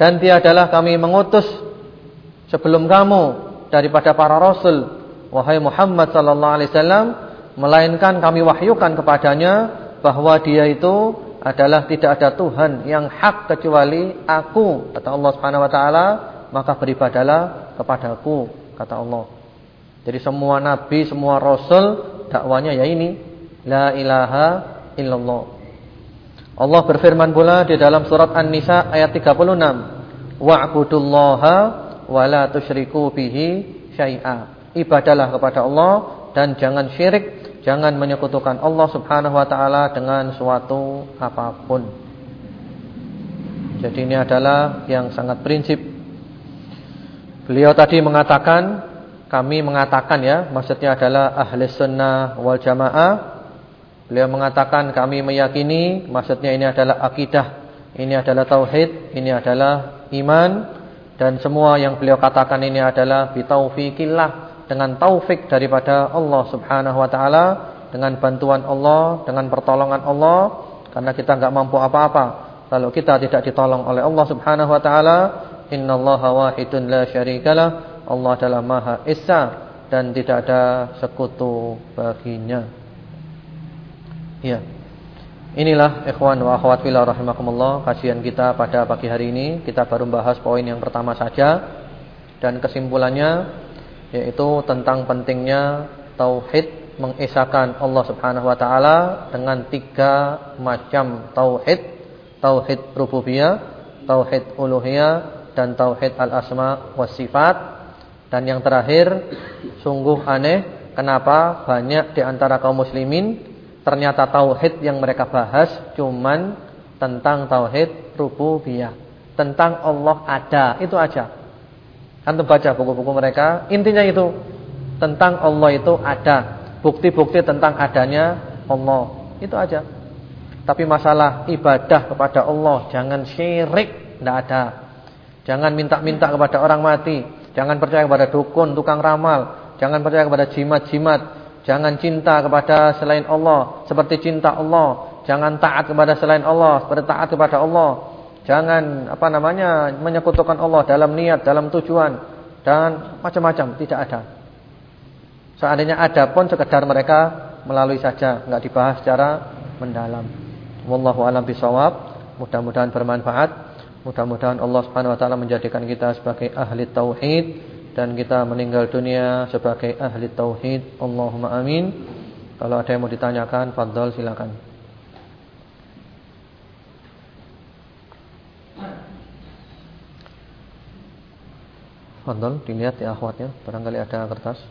[SPEAKER 1] Dan tiadalah kami mengutus sebelum kamu daripada para rasul wahai Muhammad sallallahu alaihi wasallam melainkan kami wahyukan kepadanya bahwa dia itu adalah tidak ada Tuhan yang hak kecuali aku kata Allah Subhanahu wa taala maka beribadalah kepadaku kata Allah jadi semua nabi semua rasul dakwanya ya ini la ilaha illallah Allah berfirman pula di dalam surat An-Nisa ayat 36 wa'budullaha wa la tusyriku bihi syai'a ibadalah kepada Allah dan jangan syirik, jangan menyekutukan Allah Subhanahu wa taala dengan suatu apa pun. Jadi ini adalah yang sangat prinsip. Beliau tadi mengatakan, kami mengatakan ya, maksudnya adalah ahli sunnah wal jamaah. Beliau mengatakan kami meyakini, maksudnya ini adalah akidah, ini adalah tauhid, ini adalah iman dan semua yang beliau katakan ini adalah bitaufikillah dengan taufik daripada Allah Subhanahu wa taala, dengan bantuan Allah, dengan pertolongan Allah karena kita enggak mampu apa-apa. Kalau kita tidak ditolong oleh Allah Subhanahu wa taala, innallaha wahidun la syarikalah. Allah adalah Maha Esa dan tidak ada sekutu baginya. Ya. Inilah ikhwan wa akhwat fillah rahimakumullah kajian kita pada pagi hari ini. Kita baru bahas poin yang pertama saja dan kesimpulannya yaitu tentang pentingnya tauhid mengesahkan Allah Subhanahu wa taala dengan tiga macam tauhid, tauhid rububiyah, tauhid uluhiyah dan tauhid al-asma was sifat. Dan yang terakhir, sungguh aneh kenapa banyak di antara kaum muslimin Ternyata tauhid yang mereka bahas cuman tentang tauhid rububiyah, tentang Allah ada, itu aja. Antum baca buku-buku mereka, intinya itu tentang Allah itu ada, bukti-bukti tentang adanya Allah. Itu aja. Tapi masalah ibadah kepada Allah jangan syirik, tidak ada. Jangan minta-minta kepada orang mati, jangan percaya kepada dukun, tukang ramal, jangan percaya kepada jimat-jimat, jangan cinta kepada selain Allah seperti cinta Allah, jangan taat kepada selain Allah seperti taat kepada Allah. Jangan apa namanya menyekutukan Allah dalam niat, dalam tujuan dan macam-macam, tidak ada. Seandainya ada pun sekedar mereka melalui saja, enggak dibahas secara mendalam. Wallahu a'lam bishawab. Mudah-mudahan bermanfaat. Mudah-mudahan Allah Subhanahu wa taala menjadikan kita sebagai ahli tauhid dan kita meninggal dunia sebagai ahli tauhid. Allahumma amin. Kalau ada yang mau ditanyakan, fadhol silakan. Fadol, dilihat ya akhwatnya, barangkali ada kertas.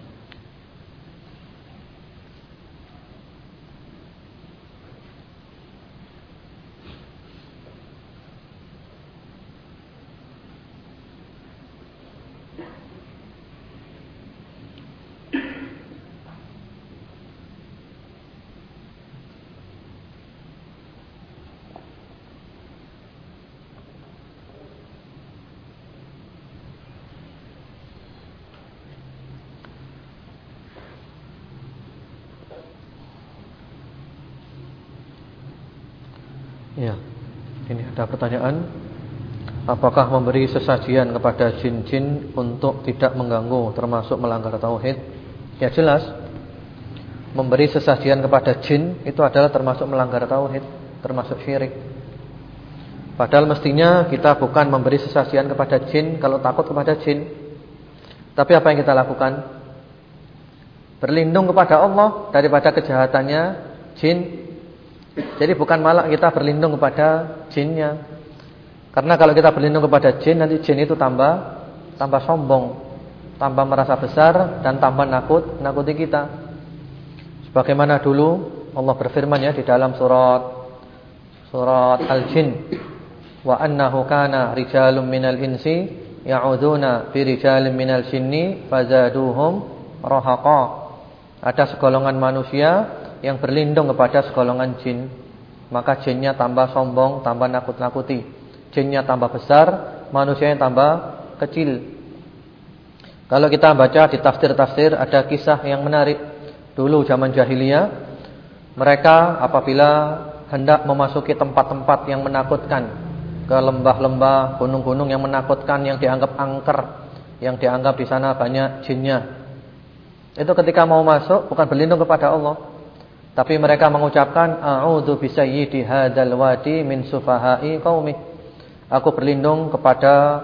[SPEAKER 1] Ada pertanyaan Apakah memberi sesajian kepada jin-jin Untuk tidak mengganggu Termasuk melanggar tauhid? Ya jelas. Memberi sesajian kepada jin Itu adalah termasuk melanggar tauhid Termasuk syirik. Padahal mestinya kita bukan memberi sesajian kepada jin Kalau takut kepada jin. Tapi apa yang kita lakukan? Berlindung kepada Allah Daripada kejahatannya Jin. Jadi bukan malah kita berlindung kepada jinnya. Karena kalau kita berlindung kepada jin nanti jin itu tambah tambah sombong, tambah merasa besar dan tambah nakut nakuti kita. Sebagaimana dulu Allah berfirman ya di dalam surat surat Al-Jin, wa annahu kana rijalun minal insi ya'uduna bi rijalin minal jinni fazaduhum rahaqa. Ada segolongan manusia yang berlindung kepada segolongan jin, maka jinnya tambah sombong, tambah nakut-nakuti. Jinnya tambah besar, manusianya tambah kecil. Kalau kita baca di tafsir-tafsir ada kisah yang menarik. Dulu zaman jahiliyah, mereka apabila hendak memasuki tempat-tempat yang menakutkan, ke lembah-lembah, gunung-gunung yang menakutkan yang dianggap angker, yang dianggap di sana banyak jinnya. Itu ketika mau masuk bukan berlindung kepada Allah, tapi mereka mengucapkan a'udzu bisayyidi hadzal wadi min sufahai qaumi. Aku berlindung kepada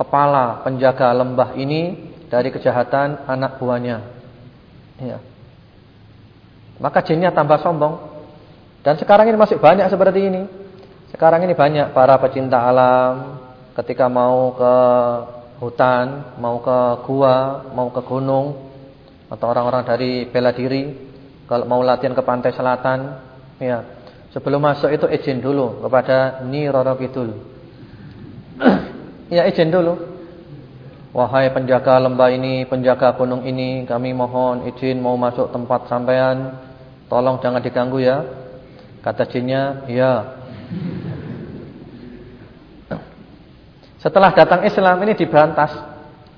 [SPEAKER 1] kepala penjaga lembah ini dari kejahatan anak buahnya. Ya. Maka jinnya tambah sombong. Dan sekarang ini masih banyak seperti ini. Sekarang ini banyak para pecinta alam ketika mau ke hutan, mau ke gua, mau ke gunung atau orang-orang dari bela diri kalau mau latihan ke pantai selatan, ya, sebelum masuk itu izin dulu kepada Nyi Roro Kidul. Ya, izin dulu. Wahai penjaga lembah ini, penjaga gunung ini, kami mohon izin mau masuk tempat sampean. Tolong jangan diganggu ya. Kata jinnya, ya. Setelah datang Islam ini dibantas.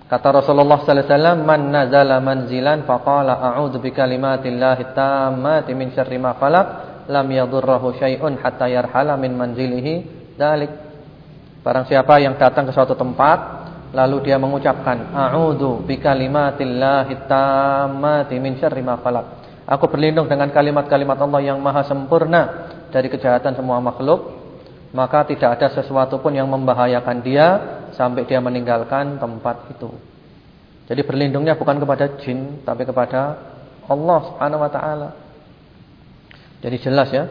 [SPEAKER 1] Kata Rasulullah sallallahu alaihi wasallam, "Man nazala manzilan faqala a'udzu bikalimatillahi tammati min syarri ma khalaq, lam yadurruhu syai'un hatta yarhala min manzilihi dzalik." Barang siapa yang datang ke suatu tempat lalu dia mengucapkan, "A'udzu bikalimatillahi tammati min syarri ma khalaq." Aku berlindung dengan kalimat-kalimat Allah yang maha sempurna dari kejahatan semua makhluk, maka tidak ada sesuatu pun yang membahayakan dia sampai dia meninggalkan tempat itu. Jadi berlindungnya bukan kepada jin tapi kepada Allah Subhanahu wa taala. Jadi jelas ya.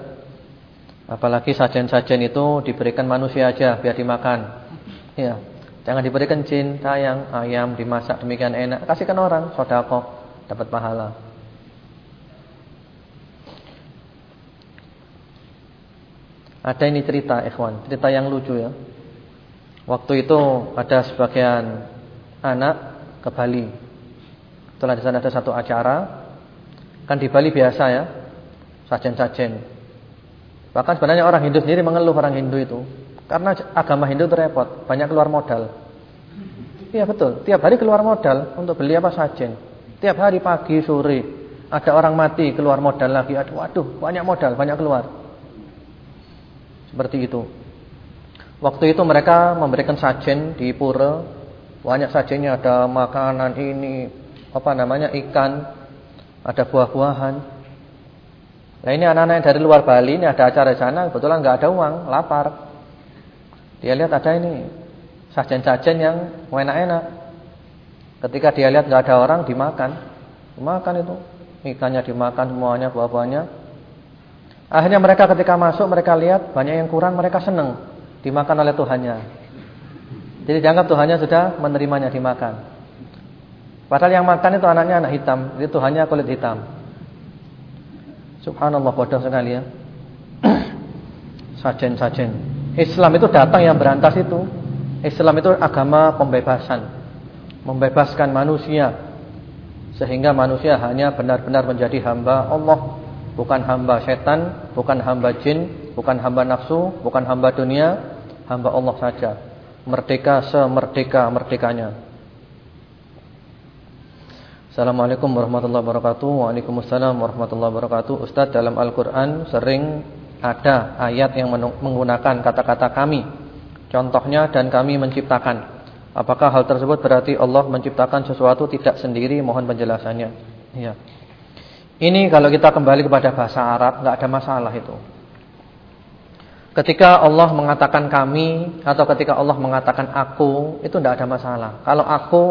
[SPEAKER 1] Apalagi sajian-sajian itu diberikan manusia aja biar dimakan. Ya. Jangan diberikan jin, sayang, ayam dimasak demikian enak, kasihkan orang, sedekah dapat pahala. Ada ini cerita ikhwan, cerita yang lucu ya. Waktu itu ada sebagian anak ke Bali. Setelah di sana ada satu acara. Kan di Bali biasa ya, sajen-sajen. Bahkan sebenarnya orang Hindu sendiri mengeluh orang Hindu itu. Karena agama Hindu itu repot, banyak keluar modal. Iya betul, tiap hari keluar modal untuk beli apa sajen. Tiap hari pagi, sore, ada orang mati keluar modal lagi. Aduh, waduh, banyak modal, banyak keluar. Seperti itu. Waktu itu mereka memberikan sajen di pura. Banyak sajennya ada makanan ini, apa namanya, ikan, ada buah-buahan. Nah ini anak-anak yang dari luar Bali ini ada acara di sana, kebetulan nggak ada uang, lapar. Dia lihat ada ini sajen-sajen yang enak-enak. Ketika dia lihat nggak ada orang, dimakan, dimakan itu ikannya dimakan semuanya, buah-buahnya. Akhirnya mereka ketika masuk mereka lihat banyak yang kurang, mereka senang dimakan oleh Tuhannya. Jadi dianggap Tuhannya sudah menerimanya dimakan. Padahal yang makan itu anaknya anak hitam, itu Tuhannya kulit hitam. Subhanallah bodoh sekali ya. Sajen-sajen. Islam itu datang yang berantas itu. Islam itu agama pembebasan. Membebaskan manusia. Sehingga manusia hanya benar-benar menjadi hamba Allah. Bukan hamba setan, bukan hamba jin, bukan hamba nafsu, bukan hamba dunia, hamba Allah saja. Merdeka semerdeka-merdekanya. Assalamualaikum warahmatullahi wabarakatuh. Waalaikumsalam warahmatullahi wabarakatuh. Ustaz dalam Al-Qur'an sering ada ayat yang menggunakan kata-kata kami. Contohnya dan kami menciptakan. Apakah hal tersebut berarti Allah menciptakan sesuatu tidak sendiri? Mohon penjelasannya. Iya. Ini kalau kita kembali kepada bahasa Arab nggak ada masalah itu. Ketika Allah mengatakan kami atau ketika Allah mengatakan aku, itu tidak ada masalah. Kalau aku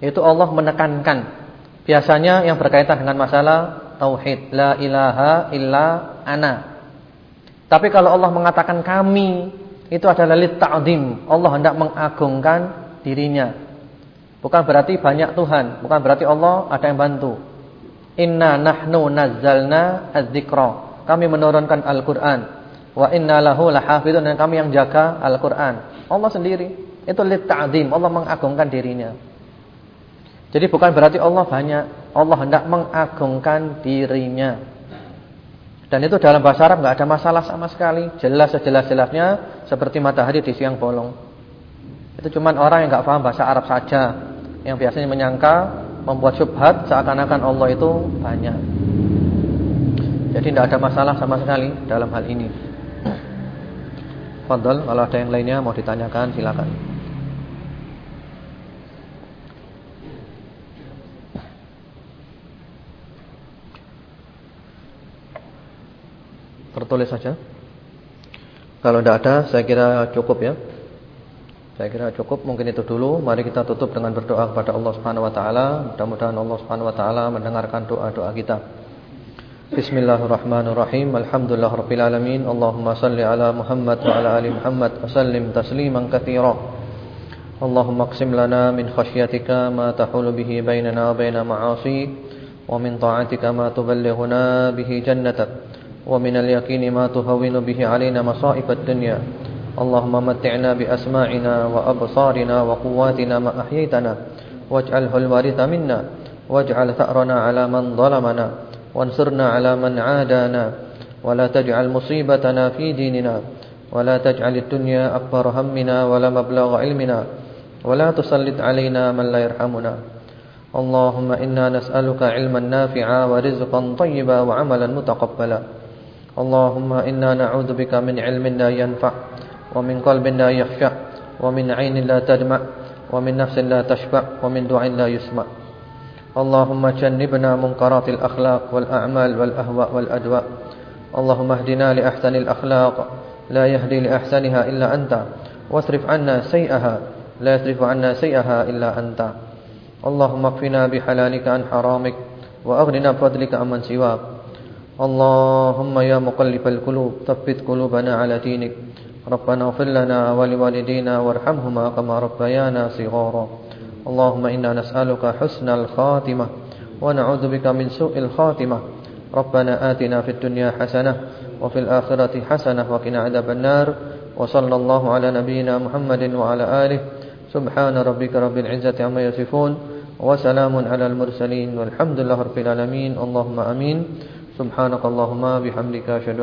[SPEAKER 1] itu Allah menekankan. Biasanya yang berkaitan dengan masalah tauhid, la ilaha illa ana. Tapi kalau Allah mengatakan kami, itu adalah lit ta'zim. Allah hendak mengagungkan dirinya. Bukan berarti banyak Tuhan, bukan berarti Allah ada yang bantu. Inna nahnu nazzalna adz-dzikra. Kami menurunkan Al-Qur'an Wa inna lahu lahafidun dan kami yang jaga Al-Qur'an. Allah sendiri. Itu lit ta'zim, Allah mengagungkan dirinya. Jadi bukan berarti Allah banyak, Allah hendak mengagungkan dirinya. Dan itu dalam bahasa Arab enggak ada masalah sama sekali, jelas sejelas-jelasnya seperti matahari di siang bolong. Itu cuma orang yang enggak paham bahasa Arab saja yang biasanya menyangka membuat syubhat seakan-akan Allah itu banyak. Jadi tidak ada masalah sama sekali dalam hal ini. Fadal, kalau ada yang lainnya mau ditanyakan silakan. Tertulis saja. Kalau tidak ada, saya kira cukup ya. Saya kira cukup, mungkin itu dulu. Mari kita tutup dengan berdoa kepada Allah Subhanahu wa taala. Mudah-mudahan Allah Subhanahu wa taala mendengarkan doa-doa kita. Bismillahirrahmanirrahim Alhamdulillah Rabbil Alamin Allahumma salli ala Muhammad wa ala ali Muhammad Wa sallim tasliman qsim lana min khasyatika Ma tahulu bihi bainana wa baina ma'asi Wa min ta'atika ma tuballighuna ومن اليقين ما تهون به علينا مصائب الدنيا. اللهم متعنا بأسماعنا وأبصارنا وقواتنا ما أحييتنا. واجعله الوارث منا. واجعل ثأرنا على من ظلمنا. وانصرنا على من عادانا. ولا تجعل مصيبتنا في ديننا. ولا تجعل الدنيا أكبر همنا ولا مبلغ علمنا. ولا تسلط علينا من لا يرحمنا. اللهم إنا نسألك علما نافعا ورزقا طيبا وعملا متقبلا. اللهم إنا نعوذ بك من علم لا ينفع ومن قلب لا يخشع ومن عين لا تدمع ومن نفس لا تشبع ومن دعاء لا يسمع. اللهم جنبنا منكرات الأخلاق والأعمال والأهواء والأدواء. اللهم اهدنا لأحسن الأخلاق لا يهدي لأحسنها إلا أنت. واصرف عنا سيئها لا يصرف عنا سيئها إلا أنت. اللهم اكفنا بحلالك عن حرامك وأغننا بفضلك عمن سواك. اللهم يا مقلب القلوب ثبت قلوبنا على دينك. ربنا اغفر لنا ولوالدينا وارحمهما كما ربيانا صغارا. اللهم إنا نسألك حسن الخاتمة ونعوذ بك من سوء الخاتمة. ربنا آتنا في الدنيا حسنة وفي الآخرة حسنة وقنا عذاب النار. وصلى الله على نبينا محمد وعلى آله. سبحان ربك رب العزة عما يصفون. وسلام على المرسلين والحمد لله رب العالمين. اللهم أمين. سبحانك اللهم بحمدك أشهد